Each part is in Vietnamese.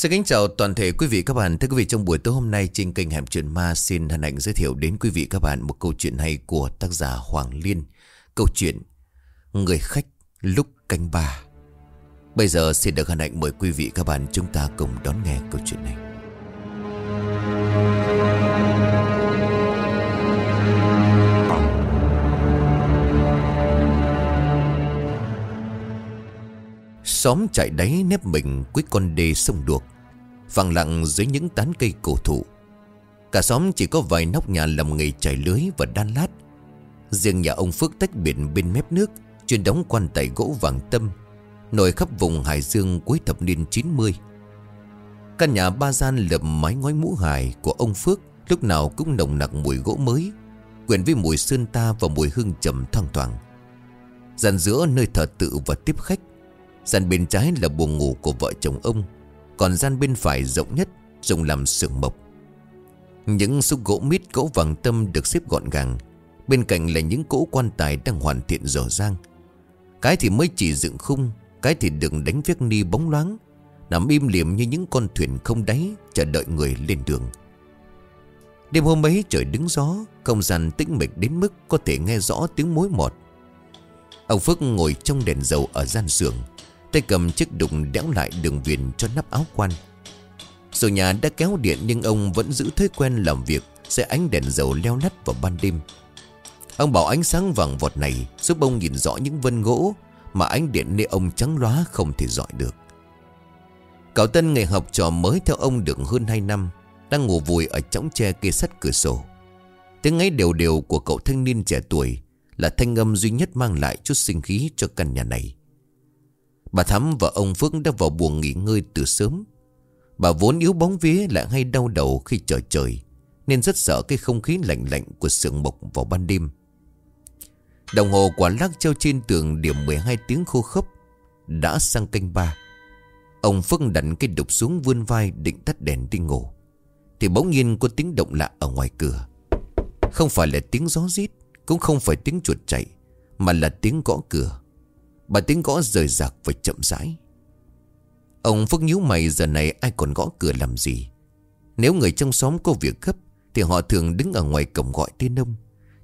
Xin kính chào toàn thể quý vị các bạn. Thưa quý vị, trong buổi tối hôm nay trên kênh Hẻm Chuyện Ma xin hân hạnh giới thiệu đến quý vị các bạn một câu chuyện hay của tác giả Hoàng Liên. Câu chuyện Người khách lúc canh ba. Bây giờ xin được hân hạnh mời quý vị các bạn chúng ta cùng đón nghe câu chuyện này. Xóm chạy đáy nếp mình cuối con đê sông đuộc Phẳng lặng dưới những tán cây cổ thụ. Cả xóm chỉ có vài nóc nhà làm nghề chảy lưới và đan lát. Riêng nhà ông Phước tách biển bên mép nước, Chuyên đóng quan tài gỗ vàng tâm, Nổi khắp vùng Hải Dương cuối thập niên 90 Căn nhà ba gian lợp mái ngói mũ hài của ông Phước Lúc nào cũng nồng nặc mùi gỗ mới, Quyện với mùi sơn ta và mùi hương trầm thoang thoảng. Dàn giữa nơi thờ tự và tiếp khách Gian bên trái là buồng ngủ của vợ chồng ông, Còn gian bên phải rộng nhất Dùng làm sườn mộc. Những xúc gỗ mít, gỗ vàng tâm được xếp gọn gàng. Bên cạnh là những cỗ quan tài đang hoàn thiện dở dang. Cái thì mới chỉ dựng khung, Cái thì đừng đánh vét ni bóng loáng. Nằm im liềm như những con thuyền không đáy, Chờ đợi người lên đường. Đêm hôm ấy trời đứng gió, Không gian tĩnh mịch đến mức Có thể nghe rõ tiếng mối mọt. Ông Phước ngồi trong đèn dầu ở gian giường Tay cầm chiếc đụng đẽo lại đường viền cho nắp áo quan. Dù nhà đã kéo điện nhưng ông vẫn giữ thói quen làm việc, Sẽ ánh đèn dầu leo lắt vào ban đêm. Ông bảo ánh sáng vàng vọt này Giúp ông nhìn rõ những vân gỗ Mà ánh điện nơi ông trắng lóa không thể dọi được. Cậu Tân ngày học trò mới theo ông được hơn 2 năm, Đang ngủ vùi ở chõng tre kê sắt cửa sổ. Tiếng ấy đều đều của cậu thanh niên trẻ tuổi Là thanh âm duy nhất mang lại chút sinh khí cho căn nhà này. Bà Thắm và ông Phước đã vào buồng nghỉ ngơi từ sớm. Bà vốn yếu bóng vía lại hay đau đầu khi trời trời, Nên rất sợ cái không khí lạnh lạnh của sưởng mộc vào ban đêm. Đồng hồ quả lắc treo trên tường điểm 12 tiếng khô khốc Đã sang canh ba. Ông Phước đặt cái đục xuống vươn vai định tắt đèn đi ngủ. Thì bỗng nhiên có tiếng động lạ ở ngoài cửa. Không phải là tiếng gió rít, Cũng không phải tiếng chuột chạy, Mà là tiếng gõ cửa. Bà tiếng gõ rời rạc và chậm rãi. Ông Phước nhíu mày, giờ này ai còn gõ cửa làm gì? Nếu người trong xóm có việc gấp, Thì họ thường đứng ở ngoài cổng gọi tên ông.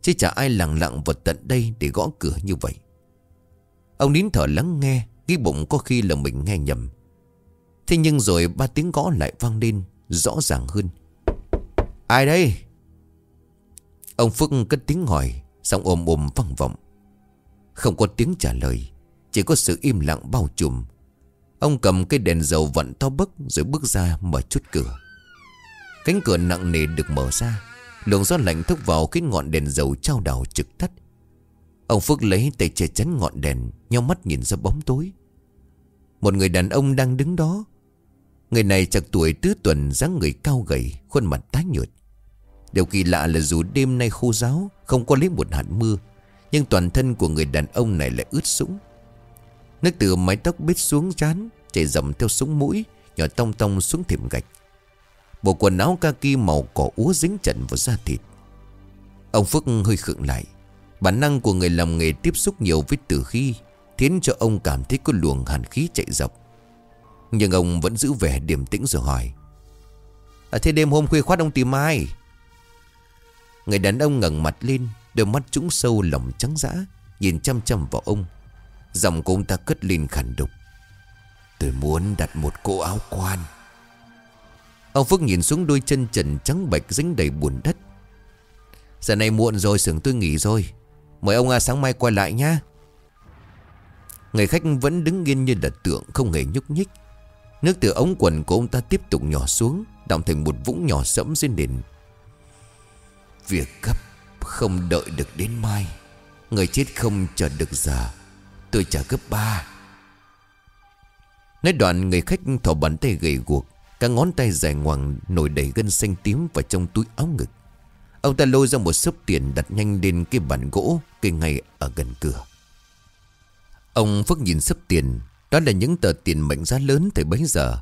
Chứ chả ai lặng lặng vào tận đây để gõ cửa như vậy. Ông nín thở lắng nghe, Nghĩ bụng có khi là mình nghe nhầm. Thế nhưng rồi ba tiếng gõ lại vang lên, Rõ ràng hơn. Ai đây? Ông Phước cất tiếng hỏi Xong ôm ôm vang vọng. Không có tiếng trả lời chỉ có sự im lặng bao trùm. Ông cầm cái đèn dầu vặn to bấc Rồi bước ra mở chút cửa. Cánh cửa nặng nề được mở ra. Luồng gió lạnh thốc vào khiến ngọn đèn dầu trao đảo trực tắt Ông Phước lấy tay che chắn ngọn đèn nhau mắt nhìn ra bóng tối. Một người đàn ông đang đứng đó. Người này chặt tuổi tứ tuần, dáng người cao gầy, Khuôn mặt tái nhợt. Điều kỳ lạ là dù đêm nay khô giáo Không có lấy một hạt mưa, Nhưng toàn thân của người đàn ông này lại ướt sũng. Nước từ mái tóc bít xuống chán Chảy dầm theo súng mũi Nhỏ tông tông xuống thềm gạch. Bộ quần áo kaki màu cỏ úa dính trận vào da thịt. Ông Phước hơi khựng lại. Bản năng của người làm nghề tiếp xúc nhiều với tử khí Khiến cho ông cảm thấy có luồng hàn khí chạy dọc. Nhưng ông vẫn giữ vẻ điềm tĩnh rồi hỏi à, Thế đêm hôm khuya khoát ông tìm ai? Người đàn ông ngẩng mặt lên Đôi mắt trũng sâu lòng trắng dã Nhìn chăm chăm vào ông. Giọng của ông ta cất lên khẳng đục. Tôi muốn đặt một cô áo quan. Ông Phước nhìn xuống đôi chân trần trắng bạch dính đầy bùn đất. Giờ này muộn rồi, xưởng tôi nghỉ rồi. Mời ông à sáng mai quay lại nha Người khách vẫn đứng yên như đặt tượng, không hề nhúc nhích. Nước từ ống quần của ông ta tiếp tục nhỏ xuống, Đọng thành một vũng nhỏ sẫm trên nền. Việc gấp không đợi được đến mai. Người chết không chờ được giờ. Tôi trả gấp ba. Nói đoạn người khách thỏ bàn tay gầy guộc, Các ngón tay dài ngoằng nổi đầy gân xanh tím vào trong túi áo ngực. Ông ta lôi ra một sớp tiền đặt nhanh lên cái bàn gỗ Cây ngay ở gần cửa. Ông Phước nhìn sớp tiền, Đó là những tờ tiền mệnh giá lớn thời bấy giờ,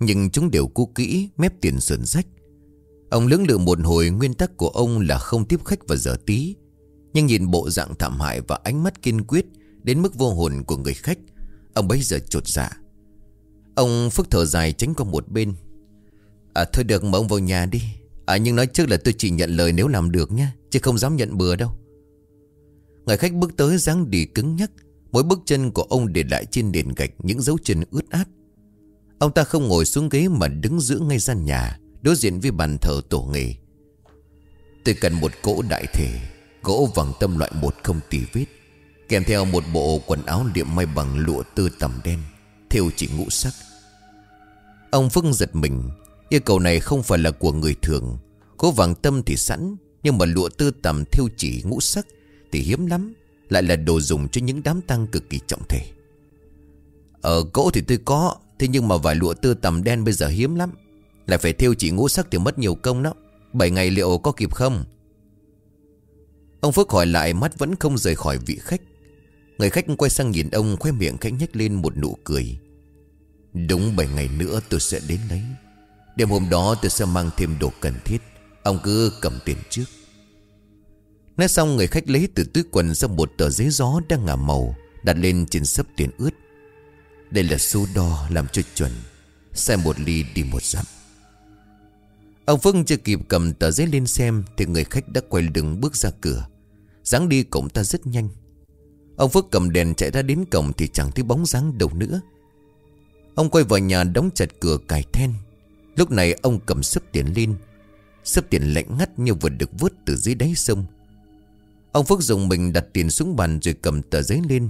Nhưng chúng đều cũ kỹ, Mép tiền sườn rách. Ông lưỡng lự một hồi, Nguyên tắc của ông là không tiếp khách vào giờ tí. Nhưng nhìn bộ dạng thảm hại Và ánh mắt kiên quyết Đến mức vô hồn của người khách. Ông bấy giờ trột dạ. Ông Phước thở dài tránh qua một bên. À thôi được mà ông vào nhà đi. À nhưng nói trước là tôi chỉ nhận lời nếu làm được nhé, Chứ không dám nhận bừa đâu. Người khách bước tới dáng đi cứng nhắc. Mỗi bước chân của ông để lại trên nền gạch Những dấu chân ướt át. Ông ta không ngồi xuống ghế mà đứng giữa ngay gian nhà, Đối diện với bàn thờ tổ nghề. Tôi cần một cỗ đại thể, Gỗ vàng tâm loại một không tì vết. Kèm theo một bộ quần áo liệm may bằng lụa tơ tầm đen, Theo chỉ ngũ sắc. Ông Phước giật mình, Yêu cầu này không phải là của người thường. Có vàng tâm thì sẵn, Nhưng mà lụa tơ tầm theo chỉ ngũ sắc Thì hiếm lắm, Lại là đồ dùng cho những đám tang cực kỳ trọng thể. Ờ, Ở gỗ thì tôi có, Thế nhưng mà vài lụa tơ tầm đen bây giờ hiếm lắm. Lại phải theo chỉ ngũ sắc thì mất nhiều công đó. Bảy ngày liệu có kịp không? Ông Phước hỏi lại, mắt vẫn không rời khỏi vị khách. Người khách quay sang nhìn ông khoe miệng khẽ nhếch lên một nụ cười. Đúng 7 ngày nữa tôi sẽ đến lấy Đêm hôm đó tôi sẽ mang thêm đồ cần thiết. Ông cứ cầm tiền trước. Nói xong, người khách lấy từ túi quần ra một tờ giấy gió đang ngả màu, Đặt lên trên sấp tiền ướt. Đây là số đo làm cho chuẩn. Xe một ly đi một dặm. Ông Phương chưa kịp cầm tờ giấy lên xem, Thì người khách đã quay lưng bước ra cửa. Dáng đi cổng ta rất nhanh. Ông Phước cầm đèn chạy ra đến cổng Thì chẳng thấy bóng dáng đâu nữa. Ông quay vào nhà đóng chặt cửa cài then. Lúc này ông cầm sấp tiền lên. Sấp tiền lạnh ngắt như vừa được vớt từ dưới đáy sông. Ông Phước dùng mình đặt tiền xuống bàn rồi cầm tờ giấy lên.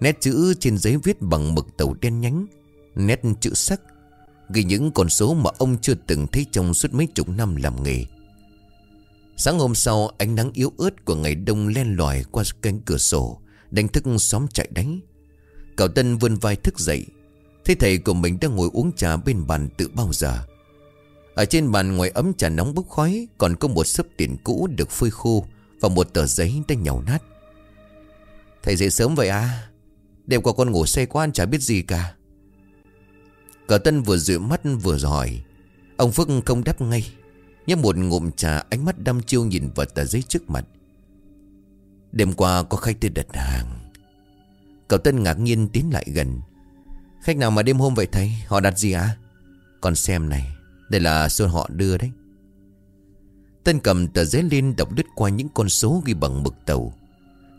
Nét chữ trên giấy viết bằng mực tàu đen nhánh. Nét chữ sắc. Ghi những con số mà ông chưa từng thấy trong suốt mấy chục năm làm nghề. Sáng hôm sau, ánh nắng yếu ớt của ngày đông len lỏi qua cánh cửa sổ. Đánh thức xóm chạy đánh. Cậu Tân vươn vai thức dậy. Thấy thầy của mình đang ngồi uống trà bên bàn tự bao giờ. Ở trên bàn ngoài ấm trà nóng bốc khói, Còn có một sấp tiền cũ được phơi khô Và một tờ giấy đã nhàu nát. Thầy dậy sớm vậy à? Đêm qua con ngủ say quá chả biết gì cả. Cậu Tân vừa dụi mắt vừa hỏi. Ông Phước không đáp ngay. Nhấp một ngụm trà, ánh mắt đăm chiêu nhìn vào tờ giấy trước mặt. Đêm qua có khách tới đặt hàng. Cậu Tân ngạc nhiên tiến lại gần. Khách nào mà đêm hôm vậy thầy Họ đặt gì ạ? Con xem này, Đây là số họ đưa đấy. Tân cầm tờ giấy lên đọc lướt qua những con số ghi bằng mực tàu.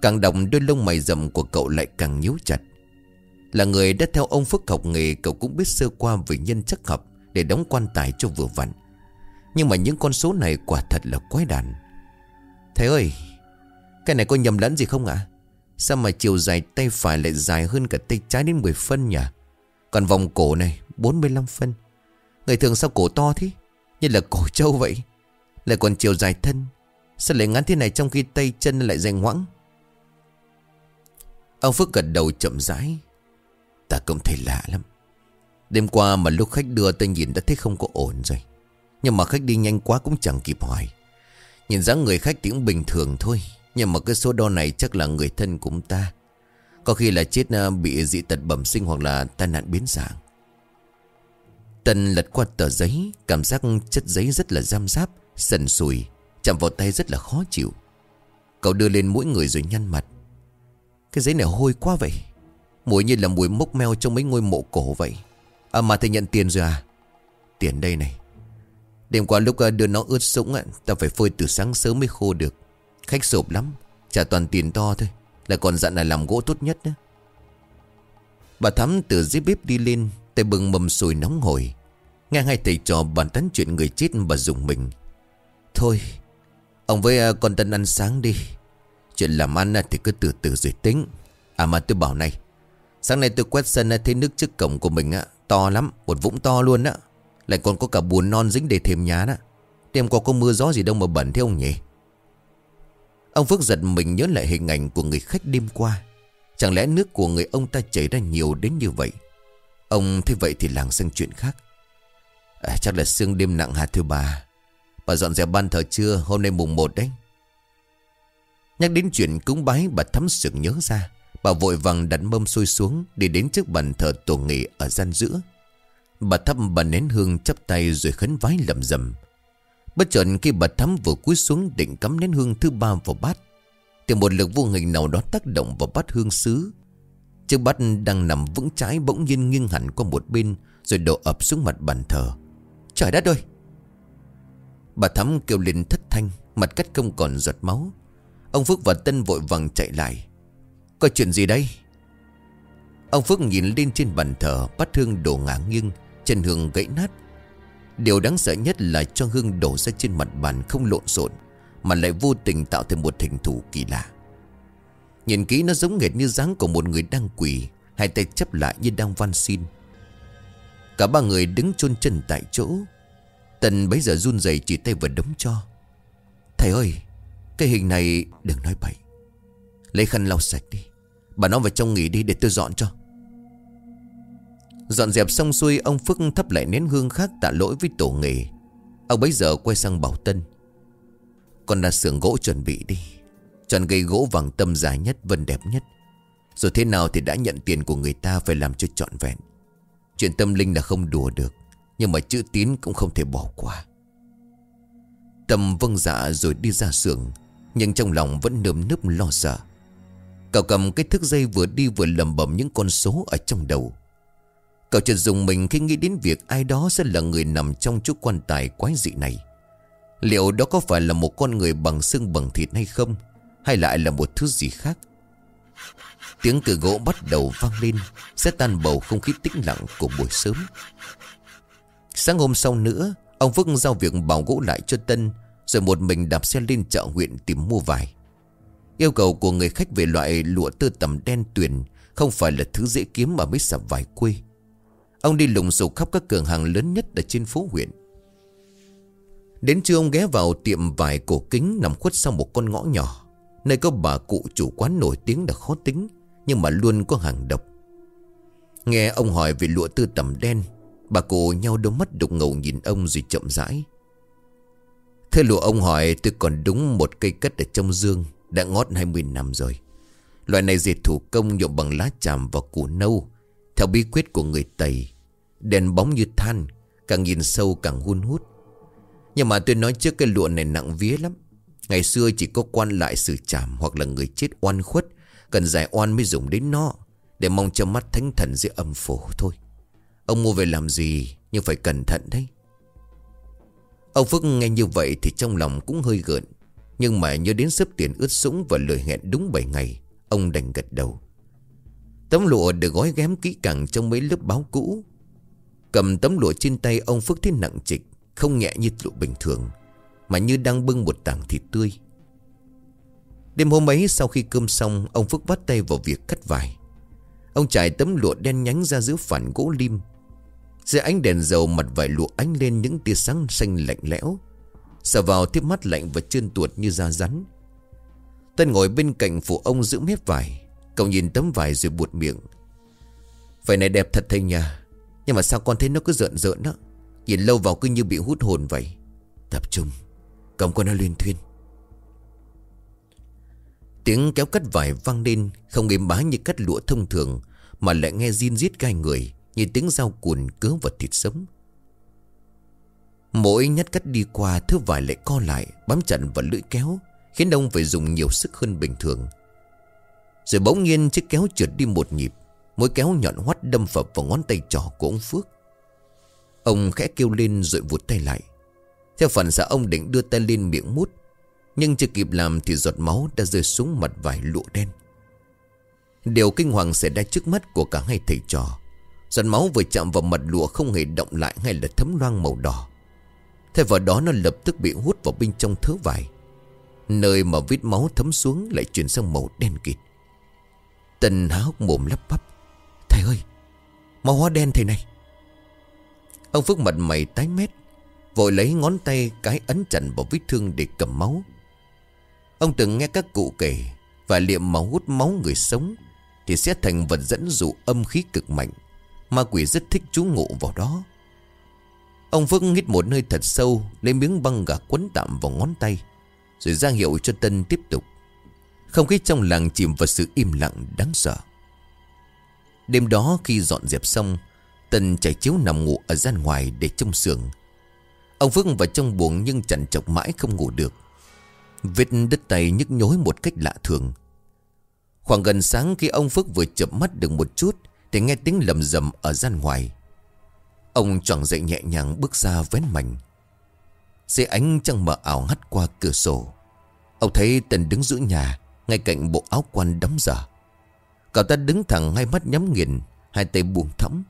Càng đọc, đôi lông mày rậm của cậu lại càng nhíu chặt. Là người đã theo ông Phước học nghề, Cậu cũng biết sơ qua về nhân chất học Để đóng quan tài cho vừa vặn. Nhưng mà những con số này quả thật là quái đản. Thầy ơi cái này có nhầm lẫn gì không ạ? Sao mà chiều dài tay phải lại dài hơn cả tay trái đến 10 phân nhỉ? Còn vòng cổ này 45 phân. Người thường sao cổ to thế? Như là cổ trâu vậy. Lại còn chiều dài thân. Sao lại ngắn thế này trong khi tay chân lại dài ngoãng? Ông Phước gật đầu chậm rãi. Ta cũng thấy lạ lắm. Đêm qua mà lúc khách đưa tôi nhìn đã thấy không có ổn rồi. Nhưng mà khách đi nhanh quá cũng chẳng kịp hỏi Nhìn dáng người khách thì cũng bình thường thôi. Nhưng mà cái số đo này chắc là người thân của ta. Có khi là chết ờ, bị dị tật bẩm sinh hoặc là tai nạn biến dạng. Tân lật qua tờ giấy, Cảm giác chất giấy rất là giam giáp, Sần sùi, Chạm vào tay rất là khó chịu. Cậu đưa lên mũi người rồi nhăn mặt. Cái giấy này hôi quá vậy. Mùi như là mùi mốc meo trong mấy ngôi mộ cổ vậy. À mà thầy nhận tiền rồi à? Tiền đây này. Đêm qua lúc ờ, đưa nó ướt sũng Ta phải phơi từ sáng sớm mới khô được. Khách sộp lắm. Trả toàn tiền to thôi. Lại còn dặn là làm gỗ tốt nhất đó Bà Thắm từ dưới bếp đi lên, Tay bừng mầm sùi nóng hổi. Nghe hai thầy trò bàn tán chuyện người chết bà dùng mình. Thôi, Ông với à, con Tân ăn sáng đi. Chuyện làm ăn thì cứ từ từ rồi tính. À mà tôi bảo này, Sáng nay tôi quét sân à, thấy nước trước cổng của mình á To lắm, Một vũng to luôn á. Lại còn có cả bùn non dính để thêm nhá đó. Đêm qua có mưa gió gì đâu mà bẩn thế ông nhỉ? Ông Phước giật mình nhớ lại hình ảnh của người khách đêm qua. Chẳng lẽ nước của người ông ta chảy ra nhiều đến như vậy? Ông thấy vậy thì làng sang chuyện khác. À, Chắc là sương đêm nặng hạt thưa bà. Bà dọn dẹp ban thờ chưa Hôm nay mùng 1 đấy. Nhắc đến chuyện cúng bái bà thắm sực nhớ ra. Bà vội vàng đặt mâm sôi xuống Đi đến trước bàn thờ tổ nghỉ ở gian giữa. Bà thắp bà nén hương chắp tay rồi khấn vái lầm rầm. Bất chợt khi bà Thắm vừa cúi xuống định cắm nén hương thứ ba vào bát, Thì một lực vô hình nào đó tác động vào bát hương sứ Chiếc bát đang nằm vững trái bỗng nhiên nghiêng hẳn qua một bên, Rồi đổ ập xuống mặt bàn thờ. Trời đất ơi! Bà Thắm kêu lên thất thanh, Mặt cắt không còn giọt máu. Ông Phước và Tân vội vàng chạy lại. Có chuyện gì đây? Ông Phước nhìn lên trên bàn thờ, Bát hương đổ ngả nghiêng, Chân hương gãy nát. Điều đáng sợ nhất là cho hương đổ ra trên mặt bàn không lộn xộn, Mà lại vô tình tạo thành một hình thủ kỳ lạ. Nhìn kỹ nó giống nghệt như dáng của một người đang quỳ, Hai tay chấp lại như đang van xin. Cả ba người đứng chôn chân tại chỗ. Tần bấy giờ run rẩy chỉ tay vào đống cho. Thầy ơi, Cái hình này đừng nói bậy. Lấy khăn lau sạch đi. Bà nó vào trong nghỉ đi để tôi dọn cho. Dọn dẹp xong xuôi, Ông Phước thắp lại nén hương khác tạ lỗi với tổ nghề. Ông bấy giờ quay sang bảo Tân. Con đặt xưởng gỗ chuẩn bị đi. Chọn cây gỗ vàng tâm dài nhất, Vân đẹp nhất. Rồi thế nào thì đã nhận tiền của người ta Phải làm cho trọn vẹn. Chuyện tâm linh là không đùa được, Nhưng mà chữ tín cũng không thể bỏ qua. Tâm vâng dạ rồi đi ra xưởng, Nhưng trong lòng vẫn nơm nớp lo sợ. Cậu cầm cái thước dây vừa đi vừa lầm bầm những con số ở trong đầu. Cậu chợt dùng mình khi nghĩ đến việc ai đó sẽ là người nằm trong chút quan tài quái dị này. Liệu đó có phải là một con người bằng xương bằng thịt hay không, Hay lại là một thứ gì khác? Tiếng cửa gỗ bắt đầu vang lên, Sẽ tan bầu không khí tĩnh lặng của buổi sớm. Sáng hôm sau nữa, Ông Phước giao việc bảo gỗ lại cho Tân, Rồi một mình đạp xe lên chợ huyện tìm mua vải. Yêu cầu của người khách về loại lụa tơ tầm đen tuyền Không phải là thứ dễ kiếm mà mới sạp vải quê. Ông đi lùng sục khắp các cửa hàng lớn nhất ở trên phố huyện. Đến trưa ông ghé vào tiệm vải cổ kính nằm khuất sau một con ngõ nhỏ. Nơi có bà cụ chủ quán nổi tiếng là khó tính, Nhưng mà luôn có hàng độc. Nghe ông hỏi về lụa tư tầm đen, Bà cụ nhau đôi mắt đục ngầu nhìn ông rồi chậm rãi. Thế lụa, ông hỏi, tôi còn đúng một cây cất ở trong dương, Đã ngót 20 năm rồi. Loại này dệt thủ công nhuộm bằng lá chàm và củ nâu, Theo bí quyết của người Tây. Đèn bóng như than, Càng nhìn sâu càng hun hút. Nhưng mà tôi nói trước cái lụa này nặng vía lắm. Ngày xưa chỉ có quan lại xử trảm Hoặc là người chết oan khuất, Cần giải oan mới dùng đến nó Để mong cho mắt thánh thần dưới âm phủ thôi. Ông mua về làm gì Nhưng phải cẩn thận đấy. Ông Phước nghe như vậy Thì trong lòng cũng hơi gợn. Nhưng mà nhớ đến sấp tiền ướt sũng Và lời hẹn đúng 7 ngày, Ông đành gật đầu. Tấm lụa được gói ghém kỹ càng trong mấy lớp báo cũ Cầm tấm lụa trên tay ông Phước thấy nặng trịch, Không nhẹ như lụa bình thường, Mà như đang bưng một tảng thịt tươi. Đêm hôm ấy, sau khi cơm xong, Ông Phước bắt tay vào việc cắt vải. Ông trải tấm lụa đen nhánh ra giữa phản gỗ lim. Dưới ánh đèn dầu, mặt vải lụa ánh lên những tia sáng xanh lạnh lẽo. Sờ vào tiếp mắt lạnh và trơn tuột như da rắn. Tân ngồi bên cạnh phụ ông giữ mép vải. Cậu nhìn tấm vải rồi buột miệng. Vải này đẹp thật thầy nhà. Nhưng mà sao con thấy nó cứ rợn rợn đó Nhìn lâu vào cứ như bị hút hồn vậy. Tập trung, Cầm con nó liên thuyên Tiếng kéo cắt vải vang lên, Không êm bá như cắt lụa thông thường, Mà lại nghe zin giết gai người Như tiếng dao cuồn cứa vật thịt sống. Mỗi nhát cắt đi qua, Thứ vải lại co lại, Bám chặt vào lưỡi kéo, Khiến ông phải dùng nhiều sức hơn bình thường. Rồi bỗng nhiên chiếc kéo trượt đi một nhịp. Mỗi kéo nhọn hoắt đâm phập vào ngón tay trỏ của ông Phước. Ông khẽ kêu lên rồi vụt tay lại. Theo phần xạ, ông định đưa tay lên miệng mút, Nhưng chưa kịp làm thì giọt máu đã rơi xuống mặt vải lụa đen. Điều kinh hoàng xảy ra trước mắt của cả hai thầy trò. Giọt máu vừa chạm vào mặt lụa không hề động lại hay là thấm loang màu đỏ. Thay vào đó, nó lập tức bị hút vào bên trong thớ vải. Nơi mà vết máu thấm xuống lại chuyển sang màu đen kịt. Tần há hốc mồm lắp bắp. Thầy ơi, Máu hóa đen thầy này. Ông Phước mặt mày tái mét, Vội lấy ngón tay cái ấn chặn vào vết thương để cầm máu. Ông từng nghe các cụ kể Và liệm máu hút máu người sống Thì sẽ thành vật dẫn dụ âm khí cực mạnh Ma quỷ rất thích trú ngụ vào đó. Ông Phước hít một hơi thật sâu, Lấy miếng băng gạc quấn tạm vào ngón tay, Rồi ra hiệu cho Tân tiếp tục. Không khí trong làng chìm vào sự im lặng đáng sợ. Đêm đó khi dọn dẹp xong tần chạy chiếu nằm ngủ ở gian ngoài để trông sườn Ông Phước vào trong buồng nhưng chẳng chọc mãi không ngủ được. Vết đứt tay nhức nhối một cách lạ thường. Khoảng gần sáng khi ông Phước vừa chậm mắt được một chút Thì nghe tiếng lầm rầm ở gian ngoài. Ông choàng dậy nhẹ nhàng bước ra vén mảnh. Dưới ánh trăng mờ ảo hắt qua cửa sổ. Ông thấy Tần đứng giữa nhà, Ngay cạnh bộ áo quan đóng dở. Cậu ta đứng thẳng hai mắt nhắm nghiền, Hai tay buông thõng.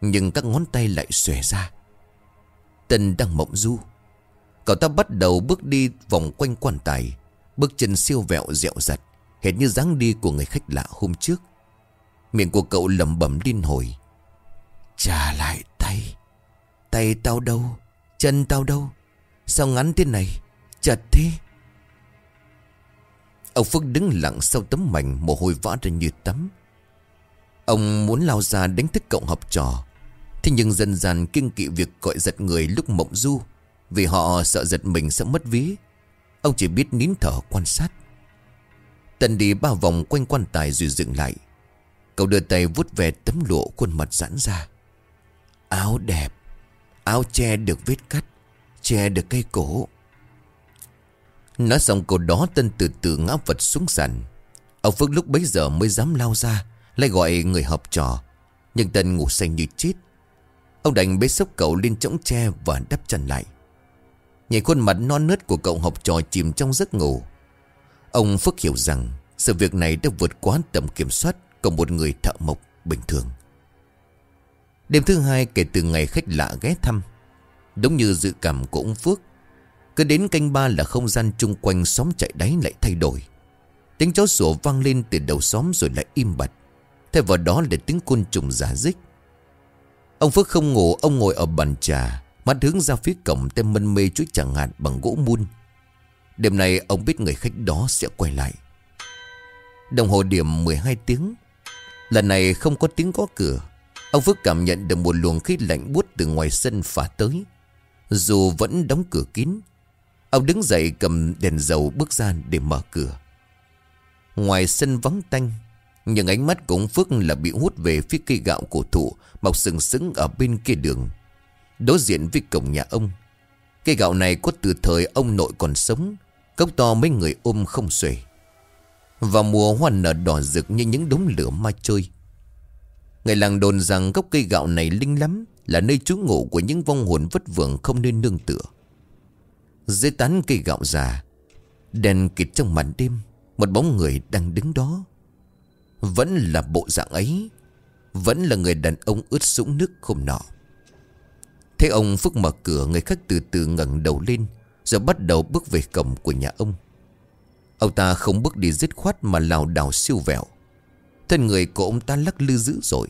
Nhưng các ngón tay lại xòe ra. Tân đang mộng du. Cậu ta bắt đầu bước đi vòng quanh quan tài, Bước chân siêu vẹo dẹo giật Hệt như dáng đi của người khách lạ hôm trước. Miệng của cậu lẩm bẩm liên hồi. Trả lại tay. Tay tao đâu? Chân tao đâu? Sao ngắn thế này? Chật thế? Ông Phước đứng lặng sau tấm mảnh Mồ hôi vã ra như tắm. Ông muốn lao ra đánh thức cậu học trò. Thế nhưng dần dần kinh kỵ việc gọi giật người lúc mộng du, Vì họ sợ giật mình sẽ mất ví. Ông chỉ biết nín thở quan sát. Tần đi ba vòng quanh quan tài rồi dừng lại. Cậu đưa tay vuốt về tấm lụa khuôn mặt giãn ra. Áo đẹp, Áo che được vết cắt, Che được cây cổ. Nói xong câu đó, Tân từ từ ngã vật xuống sàn. Ông Phước lúc bấy giờ mới dám lao ra, Lại gọi người học trò. Nhưng Tân ngủ say như chết. Ông đành bế sốc cậu lên trống tre Và đắp chân lại. Nhìn khuôn mặt non nớt của cậu học trò chìm trong giấc ngủ. Ông Phước hiểu rằng Sự việc này đã vượt quá tầm kiểm soát Của một người thợ mộc bình thường. Đêm thứ hai kể từ ngày khách lạ ghé thăm, Đúng như dự cảm của ông Phước cứ đến canh ba là không gian chung quanh xóm chạy đáy lại thay đổi. Tiếng chó sủa vang lên từ đầu xóm rồi lại im bặt. Thay vào đó là tiếng côn trùng giả dích. Ông Phước không ngủ, Ông ngồi ở bàn trà, Mắt hướng ra phía cổng tên mân mê chuối chẳng hạn bằng gỗ mun. Đêm nay ông biết người khách đó sẽ quay lại. Đồng hồ điểm 12 tiếng. Lần này không có tiếng có cửa. Ông Phước cảm nhận được một luồng khí lạnh buốt từ ngoài sân phả tới. Dù vẫn đóng cửa kín Ông đứng dậy cầm đèn dầu bước ra để mở cửa. Ngoài sân vắng tanh Nhưng ánh mắt của ông Phước là bị hút về phía cây gạo cổ thụ Mọc sừng sững ở bên kia đường. Đối diện với cổng nhà ông, Cây gạo này có từ thời ông nội còn sống, Cốc to mấy người ôm không xuể. Và mùa hoa nở đỏ rực như những đống lửa ma chơi. Người làng đồn rằng gốc cây gạo này linh lắm Là nơi trú ngụ của những vong hồn vất vưởng không nên nương tựa. Dưới tán cây gạo già, Đèn kịt trong màn đêm, Một bóng người đang đứng đó. Vẫn là bộ dạng ấy, Vẫn là người đàn ông ướt sũng nước hôm nọ. Thế ông phúc mở cửa, Người khách từ từ ngẩng đầu lên, Rồi bắt đầu bước về cổng của nhà ông. Ông ta không bước đi dứt khoát Mà lào đảo siêu vẹo. Thân người của ông ta lắc lư dữ rồi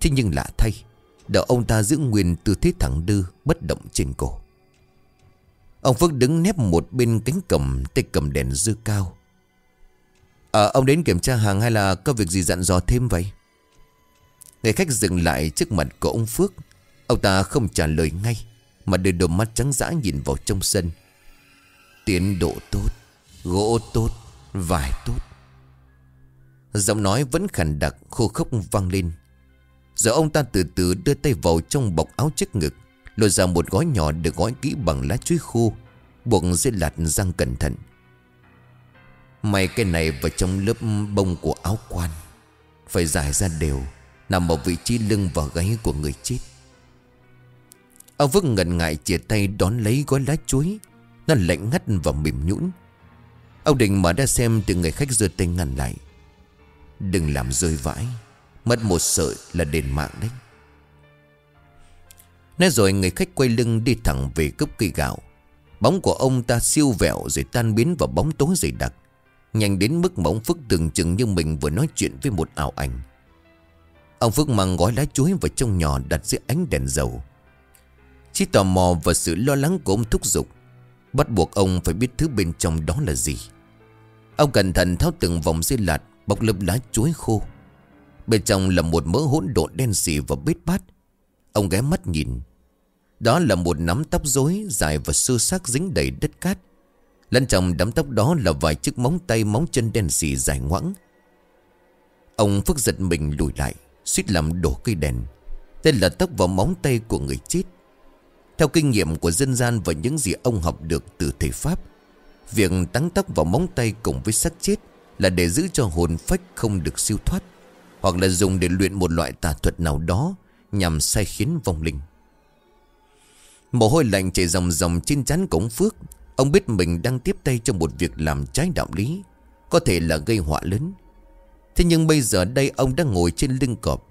Thế nhưng lạ thay, Đầu ông ta giữ nguyên tư thế thẳng đư Bất động trên cổ. Ông Phước đứng nép một bên cánh cầm, Tay cầm đèn dư cao. À ông đến kiểm tra hàng hay là Có việc gì dặn dò thêm vậy? Người khách dừng lại trước mặt của ông Phước. Ông ta không trả lời ngay, Mà đưa đôi mắt trắng dã nhìn vào trong sân. Tiến độ tốt, Gỗ tốt, Vải tốt. Giọng nói vẫn khàn đặc, khô khốc vang lên. Rồi ông ta từ từ đưa tay vào trong bọc áo trước ngực. Lôi ra một gói nhỏ được gói kỹ bằng lá chuối khô, Buộc dây lạt răng cẩn thận. May cái này vào trong lớp bông của áo quan, Phải giải ra đều, Nằm ở vị trí lưng và gáy của người chết. Ông vức ngần ngại chia tay đón lấy gói lá chuối, Nó lạnh ngắt và mềm nhũn. Ông định mở ra xem từ người khách giơ tay ngăn lại. Đừng làm rơi vãi, Mất một sợi là đền mạng đấy. Nói rồi người khách quay lưng đi thẳng về cướp cây gạo. Bóng của ông ta siêu vẹo rồi tan biến vào bóng tối dày đặc. Nhanh đến mức mà ông Phước tưởng chừng như mình vừa nói chuyện với một ảo ảnh. Ông Phước mang gói lá chuối vào trong nhỏ đặt dưới ánh đèn dầu. Chỉ tò mò và sự lo lắng của ông thúc giục. Bắt buộc ông phải biết thứ bên trong đó là gì. Ông cẩn thận tháo từng vòng dây lạt Bọc lớp lá chuối khô. Bên trong là một mớ hỗn độn đen xì và bết bát. Ông ghé mắt nhìn. Đó là một nắm tóc rối Dài và sơ xác dính đầy đất cát. Lân trong đám tóc đó là vài chiếc móng tay móng chân đen xì dài ngoãng. Ông Phước giật mình lùi lại, suýt làm đổ cây đèn. Đây là tóc vào móng tay của người chết. Theo kinh nghiệm của dân gian Và những gì ông học được từ thầy Pháp, Việc tắng tóc vào móng tay cùng với xác chết Là để giữ cho hồn phách không được siêu thoát, Hoặc là dùng để luyện một loại tà thuật nào đó Nhằm sai khiến vong linh. Mồ hôi lạnh chảy dòng dòng trên trán cổng phước. Ông biết mình đang tiếp tay cho một việc làm trái đạo lý, Có thể là gây họa lớn. Thế nhưng bây giờ đây ông đang ngồi trên lưng cọp,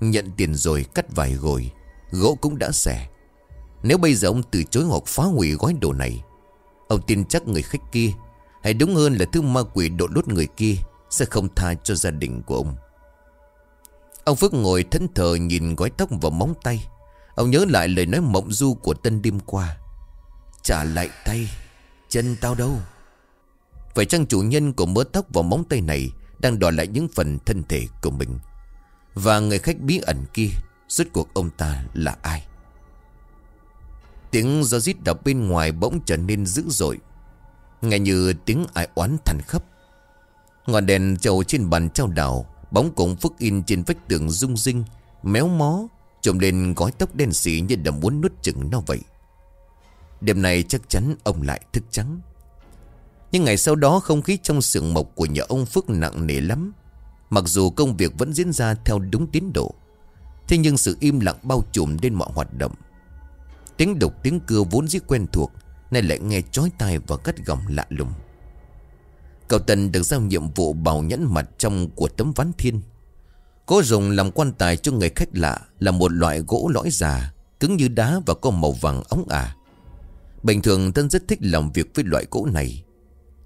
Nhận tiền rồi cắt vài gồi, Gỗ cũng đã xẻ. Nếu bây giờ ông từ chối hoặc phá hủy gói đồ này, Ông tin chắc người khách kia, Hay đúng hơn là thứ ma quỷ độ lốt người kia, Sẽ không tha cho gia đình của ông. Ông Phước ngồi thẫn thờ nhìn gói tóc vào móng tay. Ông nhớ lại lời nói mộng du của Tân đêm qua. Trả lại tay, Chân tao đâu? Phải chăng chủ nhân của mớ tóc và móng tay này Đang đòi lại những phần thân thể của mình? Và người khách bí ẩn kia Rốt cuộc ông ta là ai? Tiếng gió rít đập bên ngoài bỗng trở nên dữ dội. Nghe như tiếng ai oán thằn khắp Ngọn đèn trầu trên bàn trao đảo Bóng cổng phức in trên vách tường rung rinh, Méo mó Trộm lên gói tóc đen xỉ như đã muốn nuốt chừng nó vậy. Đêm nay chắc chắn ông lại thức trắng. Nhưng ngày sau đó không khí trong sườn mộc của nhà ông Phước nặng nề lắm. Mặc dù công việc vẫn diễn ra theo đúng tiến độ, Thế nhưng sự im lặng bao trùm lên mọi hoạt động. Tiếng đục tiếng cưa vốn dĩ quen thuộc, Nay lại nghe chói tai và cắt gỏng lạ lùng. Cậu Tần được giao nhiệm vụ bảo nhẫn mặt trong của tấm ván thiên. Cố dùng làm quan tài cho người khách lạ Là một loại gỗ lõi già Cứng như đá và có màu vàng ống ả. Bình thường Tân rất thích làm việc với loại gỗ này.